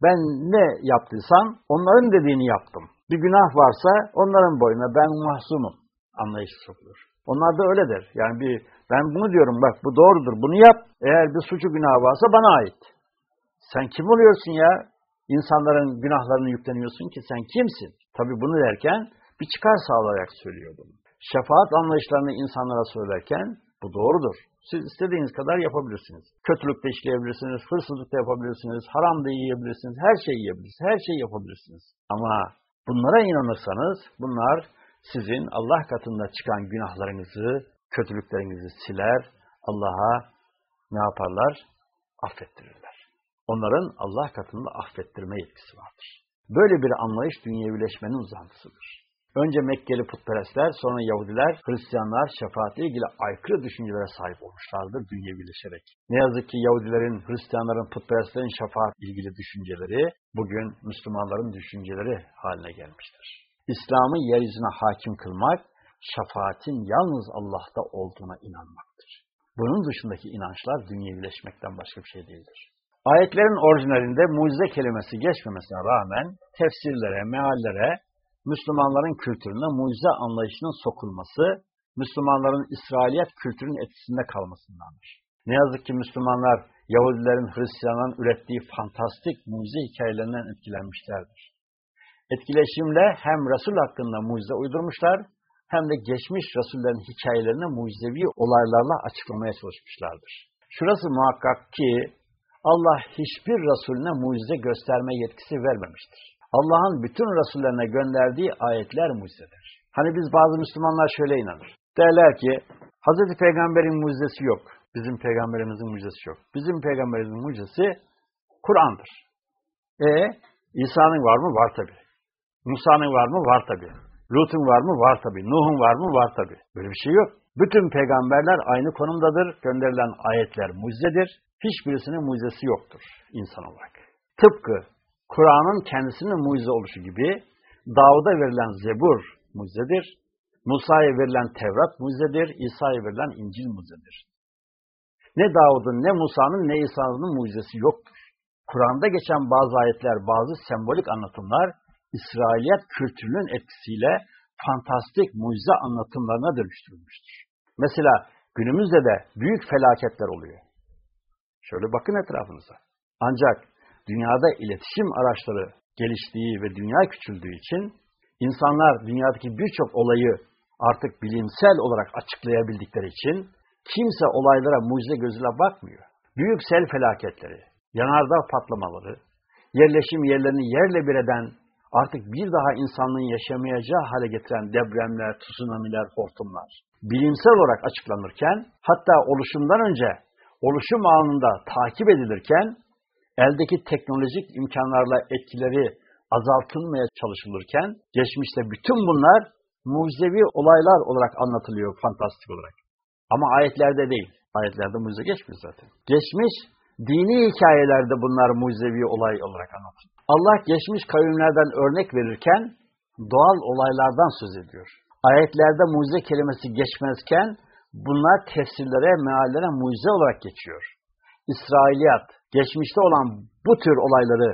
Ben ne yaptıysam onların dediğini yaptım. Bir günah varsa onların boyuna ben mahzumum anlayışı sokulur. Onlar da öyledir. Yani bir ben bunu diyorum bak bu doğrudur bunu yap. Eğer bir suçu günah varsa bana ait. Sen kim oluyorsun ya? İnsanların günahlarını yükleniyorsun ki sen kimsin? Tabi bunu derken bir çıkar sağlayarak söylüyor bunu. Şefaat anlayışlarını insanlara söylerken bu doğrudur. Siz istediğiniz kadar yapabilirsiniz. Kötülük de işleyebilirsiniz, hırsızlık da yapabilirsiniz, haram da yiyebilirsiniz, her şeyi yiyebilirsiniz, her şeyi yapabilirsiniz. Ama bunlara inanırsanız bunlar sizin Allah katında çıkan günahlarınızı, kötülüklerinizi siler, Allah'a ne yaparlar? Affettirirler. Onların Allah katında affettirme yetkisi vardır. Böyle bir anlayış dünyevileşmenin uzantısıdır. Önce Mekkeli putperestler, sonra Yahudiler, Hristiyanlar şefaatle ilgili aykırı düşüncelere sahip olmuşlardır dünyevileşerek. Ne yazık ki Yahudilerin, Hristiyanların, putperestlerin şefaat ilgili düşünceleri bugün Müslümanların düşünceleri haline gelmiştir. İslam'ı yeryüzüne hakim kılmak, şefaatin yalnız Allah'ta olduğuna inanmaktır. Bunun dışındaki inançlar dünyevileşmekten başka bir şey değildir. Ayetlerin orijinalinde mucize kelimesi geçmemesine rağmen tefsirlere, meallere, Müslümanların kültürüne mucize anlayışının sokulması, Müslümanların İsrailiyet kültürünün etkisinde kalmasındandır. Ne yazık ki Müslümanlar Yahudilerin, Hristiyanların ürettiği fantastik mucize hikayelerinden etkilenmişlerdir. Etkileşimle hem Resul hakkında mucize uydurmuşlar, hem de geçmiş Resullerin hikayelerini mucizevi olaylarla açıklamaya çalışmışlardır. Şurası muhakkak ki Allah hiçbir Resulüne mucize gösterme yetkisi vermemiştir. Allah'ın bütün Resullerine gönderdiği ayetler mucizedir. Hani biz bazı Müslümanlar şöyle inanır. Derler ki Hz. Peygamber'in mucizesi yok. Bizim peygamberimizin mucizesi yok. Bizim peygamberimizin mucizesi Kur'an'dır. E İsa'nın var mı? Var tabi. Musa'nın var mı? Var tabi. Lut'un var mı? Var tabi. Nuh'un var mı? Var tabi. Böyle bir şey yok. Bütün peygamberler aynı konumdadır. Gönderilen ayetler mucizedir. Hiçbirisinin mucizesi yoktur insan olarak. Tıpkı Kur'an'ın kendisinin mucize oluşu gibi Davud'a verilen Zebur mucizedir. Musa'ya verilen Tevrat mucizedir. İsa'ya verilen İncil mucizedir. Ne Davud'un, ne Musa'nın, ne İsa'nın mucizesi yoktur. Kur'an'da geçen bazı ayetler, bazı sembolik anlatımlar İsrailiyet kültürünün etkisiyle fantastik mucize anlatımlarına dönüştürülmüştür. Mesela günümüzde de büyük felaketler oluyor. Şöyle bakın etrafınıza. Ancak dünyada iletişim araçları geliştiği ve dünya küçüldüğü için insanlar dünyadaki birçok olayı artık bilimsel olarak açıklayabildikleri için kimse olaylara mucize gözüyle bakmıyor. Büyük sel felaketleri, yanardağ patlamaları, yerleşim yerlerini yerle bir eden, artık bir daha insanlığın yaşamayacağı hale getiren depremler, tsunamiler, hortumlar, bilimsel olarak açıklanırken, hatta oluşumdan önce, oluşum anında takip edilirken, eldeki teknolojik imkanlarla etkileri azaltılmaya çalışılırken, geçmişte bütün bunlar mucizevi olaylar olarak anlatılıyor fantastik olarak. Ama ayetlerde değil. Ayetlerde mucize geçmiyor zaten. Geçmiş dini hikayelerde bunlar mucizevi olay olarak anlatılıyor. Allah geçmiş kavimlerden örnek verirken doğal olaylardan söz ediyor. Ayetlerde mucize kelimesi geçmezken bunlar tefsirlere, meallere mucize olarak geçiyor. İsrailiyat, geçmişte olan bu tür olayları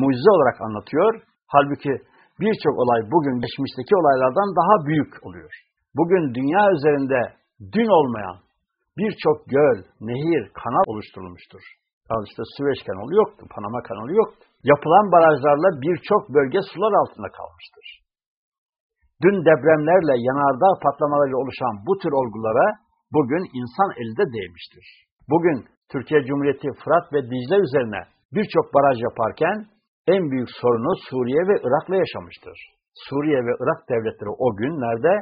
mucize olarak anlatıyor. Halbuki birçok olay bugün geçmişteki olaylardan daha büyük oluyor. Bugün dünya üzerinde dün olmayan birçok göl, nehir, kanal oluşturulmuştur. Al işte Süveyş kanalı yoktu, Panama kanalı yoktu. Yapılan barajlarla birçok bölge sular altında kalmıştır. Dün depremlerle, yanardağ patlamalarıyla oluşan bu tür olgulara bugün insan elde değmiştir. Bugün Türkiye Cumhuriyeti Fırat ve Dicle üzerine birçok baraj yaparken en büyük sorunu Suriye ve Irak'la yaşamıştır. Suriye ve Irak devletleri o günlerde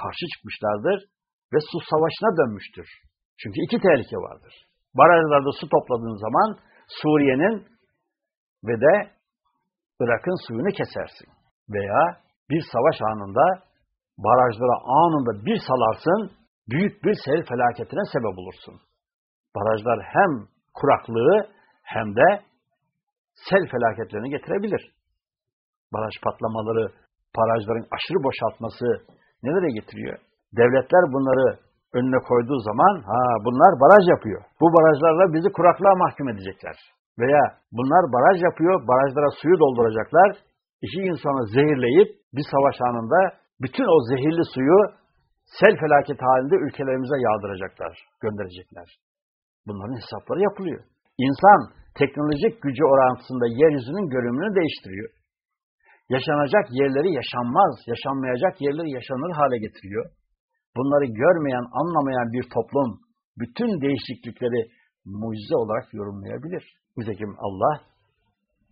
karşı çıkmışlardır ve su savaşına dönmüştür. Çünkü iki tehlike vardır. Barajlarda su topladığın zaman Suriye'nin ve de Irak'ın suyunu kesersin. Veya bir savaş anında barajlara anında bir salarsın, büyük bir sel felaketine sebep olursun. Barajlar hem kuraklığı hem de sel felaketlerini getirebilir. Baraj patlamaları, barajların aşırı boşaltması nelere getiriyor? Devletler bunları önüne koyduğu zaman ha bunlar baraj yapıyor. Bu barajlarla bizi kuraklığa mahkum edecekler. Veya bunlar baraj yapıyor, barajlara suyu dolduracaklar. İki sonra zehirleyip bir savaş anında bütün o zehirli suyu sel felaket halinde ülkelerimize yağdıracaklar, gönderecekler. Bunların hesapları yapılıyor. İnsan teknolojik gücü orantısında yeryüzünün görünümünü değiştiriyor. Yaşanacak yerleri yaşanmaz, yaşanmayacak yerleri yaşanır hale getiriyor. Bunları görmeyen, anlamayan bir toplum bütün değişiklikleri mucize olarak yorumlayabilir. Nitekim Allah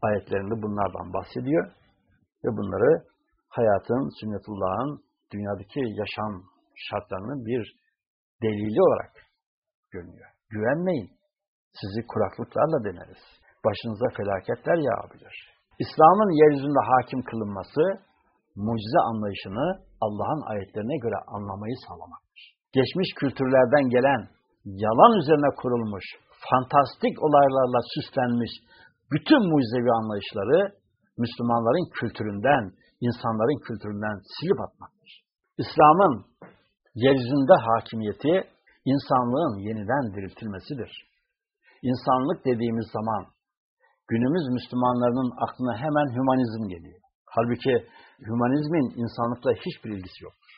ayetlerinde bunlardan bahsediyor ve bunları hayatın, sünnetullah'ın dünyadaki yaşam şartlarının bir delili olarak görünüyor. Güvenmeyin. Sizi kuraklıklarla deneriz. Başınıza felaketler yağabilir. İslam'ın yeryüzünde hakim kılınması, mucize anlayışını Allah'ın ayetlerine göre anlamayı sağlamaktır. Geçmiş kültürlerden gelen, yalan üzerine kurulmuş, fantastik olaylarla süslenmiş bütün mucizevi anlayışları Müslümanların kültüründen, insanların kültüründen silip atmaktır. İslam'ın yeryüzünde hakimiyeti insanlığın yeniden diriltilmesidir. İnsanlık dediğimiz zaman günümüz Müslümanlarının aklına hemen hümanizm geliyor. Halbuki hümanizmin insanlıkla hiçbir ilgisi yoktur.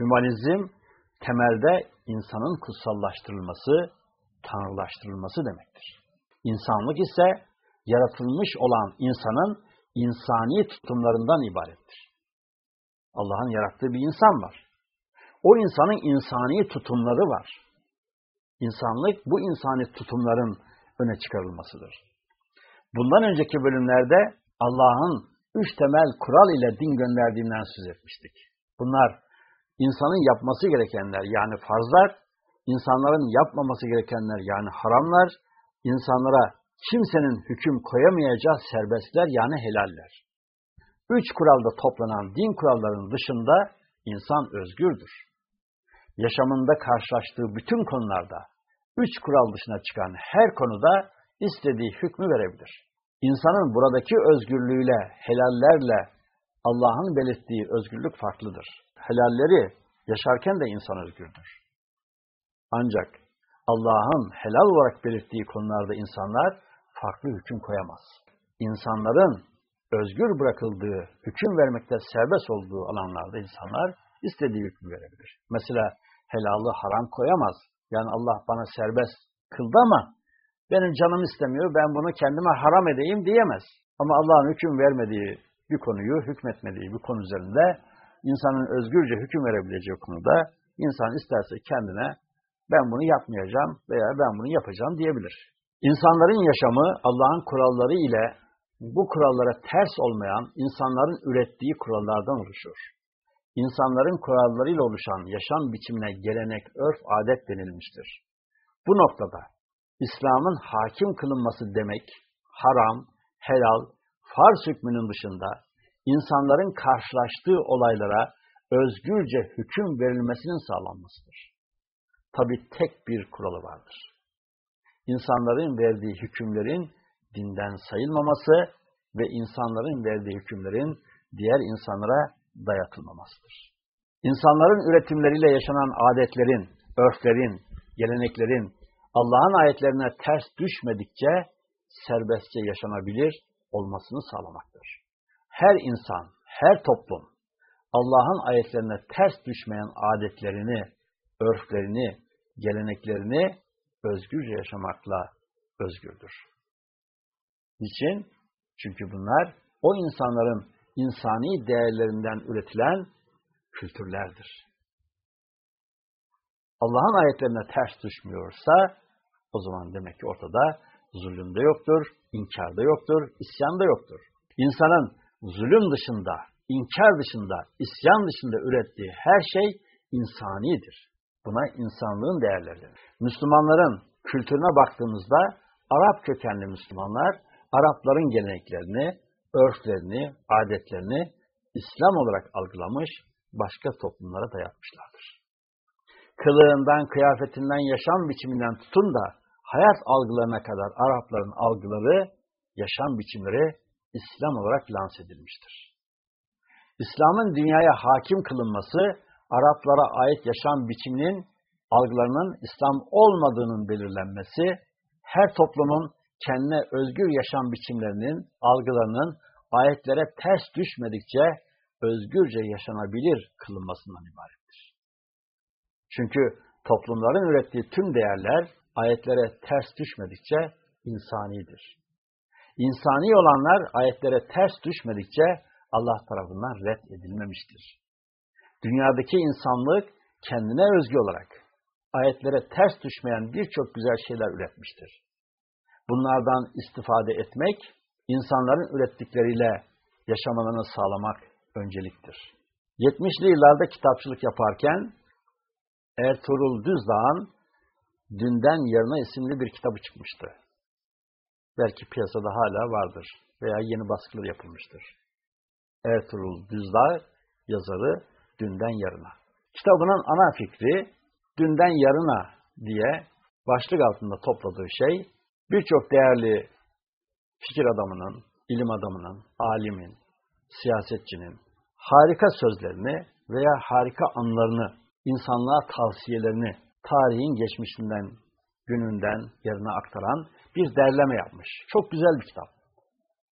Hümanizm temelde insanın kutsallaştırılması, tanrılaştırılması demektir. İnsanlık ise yaratılmış olan insanın insani tutumlarından ibarettir. Allah'ın yarattığı bir insan var. O insanın insani tutumları var. İnsanlık bu insani tutumların öne çıkarılmasıdır. Bundan önceki bölümlerde Allah'ın üç temel kural ile din gönderdiğinden söz etmiştik. Bunlar insanın yapması gerekenler yani farzlar, insanların yapmaması gerekenler yani haramlar, insanlara kimsenin hüküm koyamayacağı serbestler yani helaller. Üç kuralda toplanan din kurallarının dışında insan özgürdür. Yaşamında karşılaştığı bütün konularda üç kural dışına çıkan her konuda istediği hükmü verebilir. İnsanın buradaki özgürlüğüyle, helallerle Allah'ın belirttiği özgürlük farklıdır. Helalleri yaşarken de insan özgürdür. Ancak Allah'ın helal olarak belirttiği konularda insanlar farklı hüküm koyamaz. İnsanların özgür bırakıldığı, hüküm vermekte serbest olduğu alanlarda insanlar istediği hükmü verebilir. Mesela helalı haram koyamaz. Yani Allah bana serbest kıldı ama benim canım istemiyor, ben bunu kendime haram edeyim diyemez. Ama Allah'ın hüküm vermediği bir konuyu, hükmetmediği bir konu üzerinde insanın özgürce hüküm verebileceği konuda insan isterse kendine ben bunu yapmayacağım veya ben bunu yapacağım diyebilir. İnsanların yaşamı Allah'ın kuralları ile bu kurallara ters olmayan insanların ürettiği kurallardan oluşur. İnsanların kurallarıyla oluşan yaşam biçimine gelenek, örf, adet denilmiştir. Bu noktada İslam'ın hakim kılınması demek, haram, helal, farz hükmünün dışında insanların karşılaştığı olaylara özgürce hüküm verilmesinin sağlanmasıdır. Tabi tek bir kuralı vardır. İnsanların verdiği hükümlerin dinden sayılmaması ve insanların verdiği hükümlerin diğer insanlara dayatılmamasıdır. İnsanların üretimleriyle yaşanan adetlerin, örflerin, geleneklerin Allah'ın ayetlerine ters düşmedikçe serbestçe yaşanabilir olmasını sağlamaktır. Her insan, her toplum Allah'ın ayetlerine ters düşmeyen adetlerini, örflerini, geleneklerini özgürce yaşamakla özgürdür. Niçin? Çünkü bunlar o insanların insani değerlerinden üretilen kültürlerdir. Allah'ın ayetlerine ters düşmüyorsa o zaman demek ki ortada zulüm de yoktur, inkar da yoktur, isyan da yoktur. İnsanın zulüm dışında, inkar dışında, isyan dışında ürettiği her şey insanidir. Buna insanlığın değerleri. Müslümanların kültürüne baktığımızda Arap kökenli Müslümanlar Arapların geleneklerini, örflerini, adetlerini İslam olarak algılamış, başka toplumlara dayatmışlardır. Kılığından, kıyafetinden, yaşam biçiminden tutun da hayat algılarına kadar Arapların algıları, yaşam biçimleri İslam olarak lanse edilmiştir. İslam'ın dünyaya hakim kılınması, Araplara ait yaşam biçiminin algılarının İslam olmadığının belirlenmesi, her toplumun kendine özgür yaşam biçimlerinin, algılarının ayetlere ters düşmedikçe özgürce yaşanabilir kılınmasından ibarettir. Çünkü toplumların ürettiği tüm değerler ayetlere ters düşmedikçe insanidir. İnsani olanlar ayetlere ters düşmedikçe Allah tarafından red edilmemiştir. Dünyadaki insanlık kendine özgü olarak ayetlere ters düşmeyen birçok güzel şeyler üretmiştir. Bunlardan istifade etmek, insanların ürettikleriyle yaşamalarını sağlamak önceliktir. 70'li yıllarda kitapçılık yaparken Ertuğrul Düzdağ'ın Dünden Yarına isimli bir kitabı çıkmıştı. Belki piyasada hala vardır veya yeni baskıları yapılmıştır. Ertuğrul Düzdağ yazarı Dünden Yarına. Kitabının ana fikri Dünden Yarına diye başlık altında topladığı şey birçok değerli fikir adamının, ilim adamının, alimin, siyasetçinin harika sözlerini veya harika anlarını, insanlığa tavsiyelerini tarihin geçmişinden, gününden, yerine aktaran bir derleme yapmış. Çok güzel bir kitap.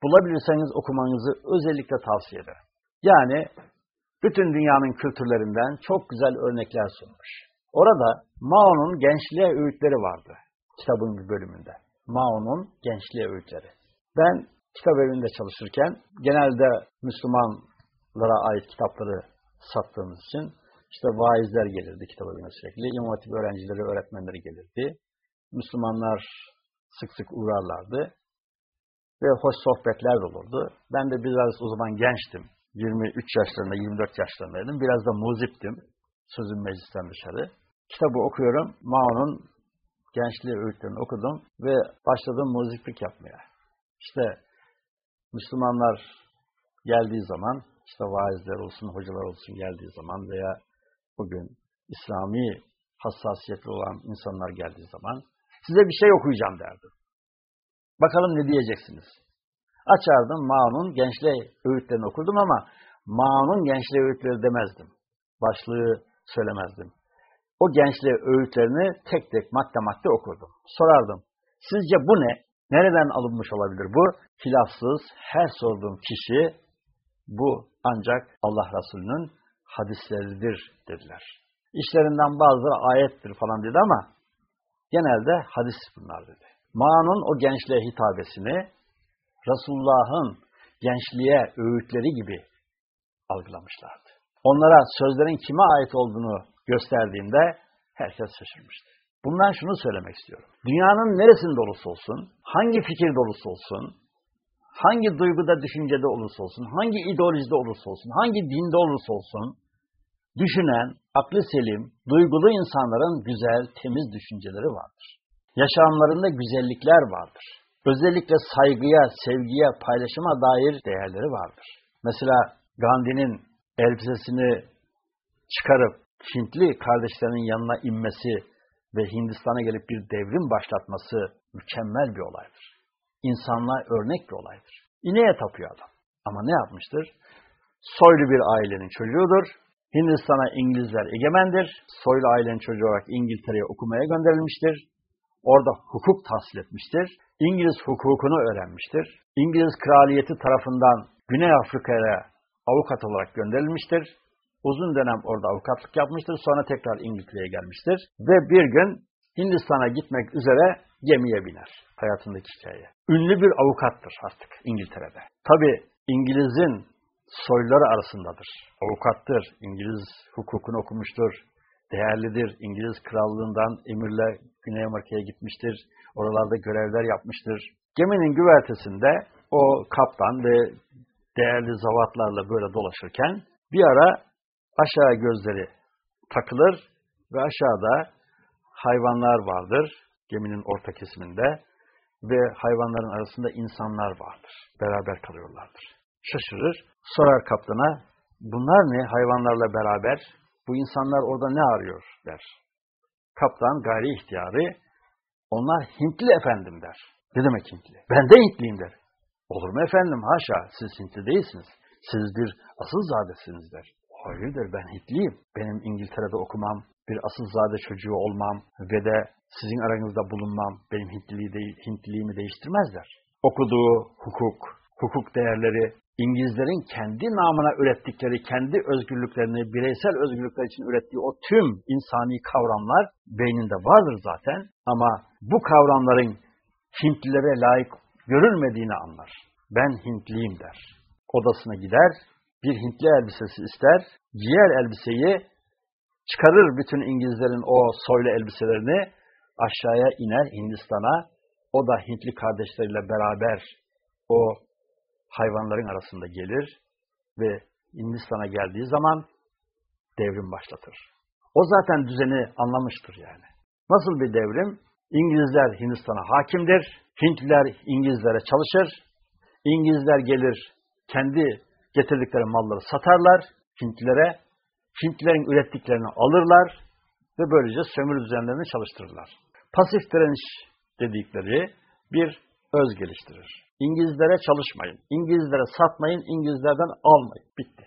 bulabilirseniz okumanızı özellikle tavsiye ederim. Yani bütün dünyanın kültürlerinden çok güzel örnekler sunmuş. Orada Mao'nun gençliğe öğütleri vardı kitabın bir bölümünde. Mao'nun gençliğe öğütleri. Ben kitap evinde çalışırken genelde Müslümanlara ait kitapları sattığımız için işte vaizler gelirdi kitap evine sürekli. İmam öğrencileri, öğretmenleri gelirdi. Müslümanlar sık sık uğrarlardı. Ve hoş sohbetler olurdu. Ben de biraz o zaman gençtim. 23 yaşlarında, 24 yaşlarındaydım. Biraz da muziptim. Sözüm meclisten dışarı. Kitabı okuyorum. Mao'nun gençliği öğütlerini okudum ve başladım muziplik yapmaya. İşte Müslümanlar geldiği zaman, işte vaizler olsun, hocalar olsun geldiği zaman veya bugün İslami hassasiyetli olan insanlar geldiği zaman size bir şey okuyacağım derdim. Bakalım ne diyeceksiniz? Açardım Mao'nun gençliğe öğütlerini okurdum ama Mao'nun gençliğe öğütleri demezdim. Başlığı söylemezdim. O gençliğe öğütlerini tek tek madde madde okurdum. Sorardım. Sizce bu ne? Nereden alınmış olabilir bu? Hilafsız her sorduğum kişi bu ancak Allah Resulü'nün hadisleridir dediler. İşlerinden bazıları ayettir falan dedi ama genelde hadis bunlar dedi. Ma'nun o gençliğe hitabesini Resulullah'ın gençliğe öğütleri gibi algılamışlardı. Onlara sözlerin kime ait olduğunu gösterdiğinde herkes şaşırmıştı. Bundan şunu söylemek istiyorum. Dünyanın neresinde olursa olsun, hangi fikirde olursa olsun, hangi duyguda, düşüncede olursa olsun, hangi ideolojide olursa olsun, hangi dinde olursa olsun, düşünen, aklı selim, duygulu insanların güzel, temiz düşünceleri vardır. Yaşamlarında güzellikler vardır. Özellikle saygıya, sevgiye, paylaşıma dair değerleri vardır. Mesela Gandhi'nin elbisesini çıkarıp Hintli kardeşlerinin yanına inmesi ve Hindistan'a gelip bir devrim başlatması mükemmel bir olaydır. İnsanlığa örnek bir olaydır. İneğe tapıyor adam. Ama ne yapmıştır? Soylu bir ailenin çocuğudur. Hindistan'a İngilizler egemendir. Soylu ailenin çocuğu olarak İngiltere'ye okumaya gönderilmiştir. Orada hukuk tahsil etmiştir. İngiliz hukukunu öğrenmiştir. İngiliz kraliyeti tarafından Güney Afrika'ya avukat olarak gönderilmiştir. Uzun dönem orada avukatlık yapmıştır. Sonra tekrar İngiltere'ye gelmiştir. Ve bir gün Hindistan'a gitmek üzere gemiye biner. Hayatındaki hikaye. Ünlü bir avukattır artık İngiltere'de. Tabi İngiliz'in soyları arasındadır. Avukattır. İngiliz hukukunu okumuştur. Değerlidir. İngiliz krallığından emirle Güney Amerika'ya gitmiştir. Oralarda görevler yapmıştır. Geminin güvertesinde o kaptan ve değerli zavatlarla böyle dolaşırken bir ara aşağı gözleri takılır ve aşağıda hayvanlar vardır geminin orta kesiminde ve hayvanların arasında insanlar vardır. Beraber kalıyorlardır. Şaşırır, sorar kaptana, bunlar ne hayvanlarla beraber? Bu insanlar orada ne arıyor der. Kaptan gayri ihtiyarı, onlar Hintli efendim der. Ne demek Hintli? Ben de Hintliyim der. Olur mu efendim? Haşa, siz Hintli değilsiniz. Siz bir asıl zadesiniz der. Hayırdır ben Hintliyim. Benim İngiltere'de okumam, bir asıl zade çocuğu olmam ve de sizin aranızda bulunmam benim Hintliliği de, Hintliliğimi değiştirmezler. Okuduğu hukuk, hukuk değerleri, İngilizlerin kendi namına ürettikleri, kendi özgürlüklerini, bireysel özgürlükler için ürettiği o tüm insani kavramlar beyninde vardır zaten. Ama bu kavramların Hintlilere layık görülmediğini anlar. Ben Hintliyim der. Odasına gider, bir Hintli elbisesi ister, giyer elbiseyi, çıkarır bütün İngilizlerin o soylu elbiselerini, aşağıya iner Hindistan'a, o da Hintli kardeşleriyle beraber o hayvanların arasında gelir ve Hindistan'a geldiği zaman devrim başlatır. O zaten düzeni anlamıştır yani. Nasıl bir devrim? İngilizler Hindistan'a hakimdir, Hintliler İngilizlere çalışır, İngilizler gelir kendi getirdikleri malları satarlar Hintlilere, Hintlilerin ürettiklerini alırlar ve böylece sömürü düzenlerini çalıştırırlar. Pasif direniş dedikleri bir öz geliştirir. İngilizlere çalışmayın, İngilizlere satmayın, İngilizlerden almayın. Bitti.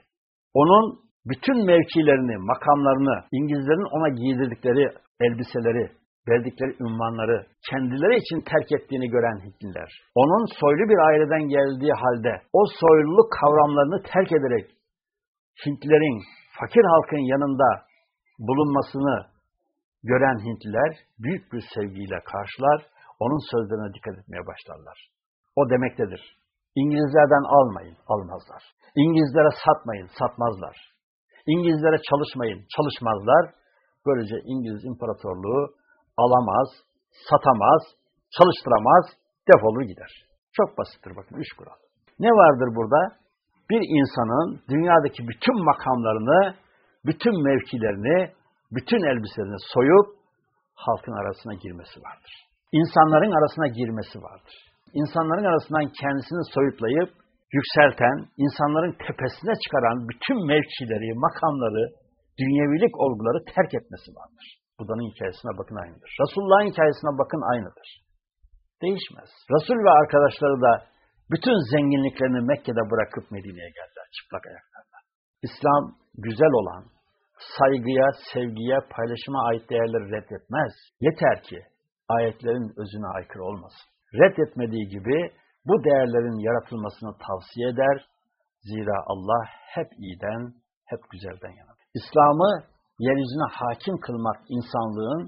Onun bütün mevkilerini, makamlarını, İngilizlerin ona giydirdikleri elbiseleri, verdikleri ünvanları kendileri için terk ettiğini gören Hintliler, onun soylu bir aileden geldiği halde o soyluluk kavramlarını terk ederek Hintlilerin fakir halkın yanında bulunmasını gören Hintliler büyük bir sevgiyle karşılar, onun sözlerine dikkat etmeye başlarlar. O demektedir. İngilizlerden almayın, almazlar. İngilizlere satmayın, satmazlar. İngilizlere çalışmayın, çalışmazlar. Böylece İngiliz İmparatorluğu alamaz, satamaz, çalıştıramaz, defolur gider. Çok basittir bakın, üç kural. Ne vardır burada? Bir insanın dünyadaki bütün makamlarını, bütün mevkilerini, bütün elbiselerini soyup halkın arasına girmesi vardır. İnsanların arasına girmesi vardır. İnsanların arasından kendisini soyutlayıp yükselten, insanların tepesine çıkaran bütün mevkileri, makamları, dünyevilik olguları terk etmesi vardır. Buda'nın hikayesine bakın aynıdır. Resulullah'ın hikayesine bakın aynıdır. Değişmez. Resul ve arkadaşları da bütün zenginliklerini Mekke'de bırakıp Medine'ye geldiler çıplak ayaklarla. İslam güzel olan, saygıya, sevgiye, paylaşıma ait değerleri reddetmez. Yeter ki ayetlerin özüne aykırı olmasın. Reddetmediği gibi bu değerlerin yaratılmasını tavsiye eder. Zira Allah hep iyiden, hep güzelden yanadır. İslam'ı yeryüzüne hakim kılmak insanlığın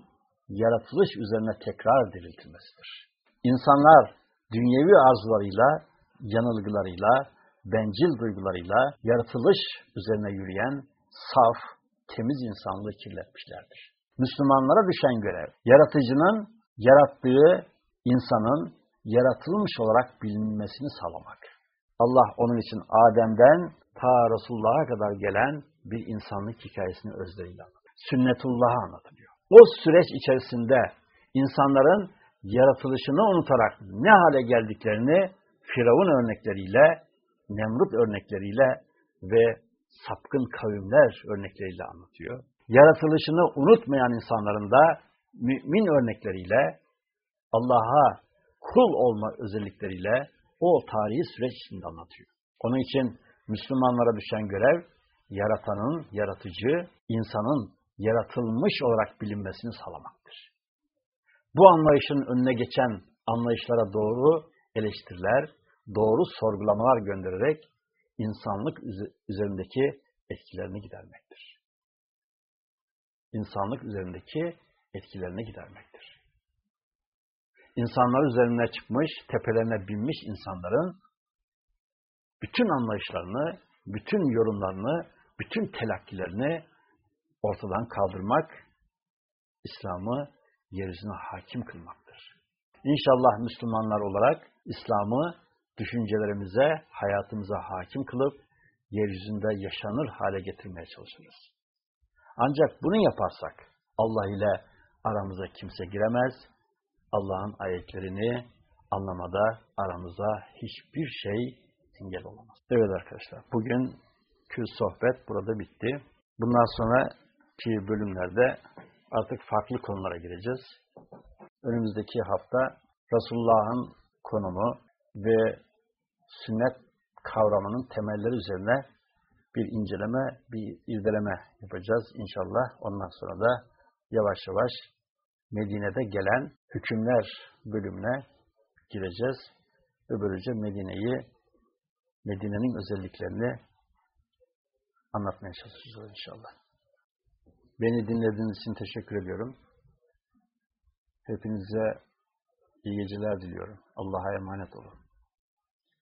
yaratılış üzerine tekrar diriltilmesidir. İnsanlar dünyevi arzularıyla, yanılgılarıyla, bencil duygularıyla yaratılış üzerine yürüyen saf, temiz insanlığı kirletmişlerdir. Müslümanlara düşen görev, yaratıcının yarattığı insanın yaratılmış olarak bilinmesini sağlamak. Allah onun için Adem'den ta Resulullah'a kadar gelen bir insanlık hikayesini özleriyle anlatıyor. Sünnetullah'ı anlatılıyor. O süreç içerisinde insanların yaratılışını unutarak ne hale geldiklerini Firavun örnekleriyle, Nemrut örnekleriyle ve sapkın kavimler örnekleriyle anlatıyor. Yaratılışını unutmayan insanların da mümin örnekleriyle, Allah'a kul olma özellikleriyle o tarihi süreç içinde anlatıyor. Onun için Müslümanlara düşen görev, yaratanın, yaratıcı, insanın yaratılmış olarak bilinmesini sağlamaktır. Bu anlayışın önüne geçen anlayışlara doğru eleştiriler, doğru sorgulamalar göndererek insanlık üzerindeki etkilerini gidermektir. İnsanlık üzerindeki etkilerini gidermektir. İnsanlar üzerine çıkmış, tepelerine binmiş insanların bütün anlayışlarını, bütün yorumlarını, bütün telakkilerini ortadan kaldırmak, İslam'ı yeryüzüne hakim kılmaktır. İnşallah Müslümanlar olarak İslam'ı düşüncelerimize, hayatımıza hakim kılıp yeryüzünde yaşanır hale getirmeye çalışırız. Ancak bunu yaparsak Allah ile aramıza kimse giremez. Allah'ın ayetlerini anlamada aramıza hiçbir şey engel olamaz. Evet arkadaşlar, bugünkü sohbet burada bitti. Bundan sonraki bölümlerde artık farklı konulara gireceğiz. Önümüzdeki hafta Resulullah'ın konumu ve sünnet kavramının temelleri üzerine bir inceleme, bir irdeleme yapacağız inşallah. Ondan sonra da yavaş yavaş Medine'de gelen hükümler bölümüne gireceğiz. Ve böylece Medine'yi, Medine'nin özelliklerini anlatmaya çalışacağız inşallah. Beni dinlediğiniz için teşekkür ediyorum. Hepinize iyi geceler diliyorum. Allah'a emanet olun.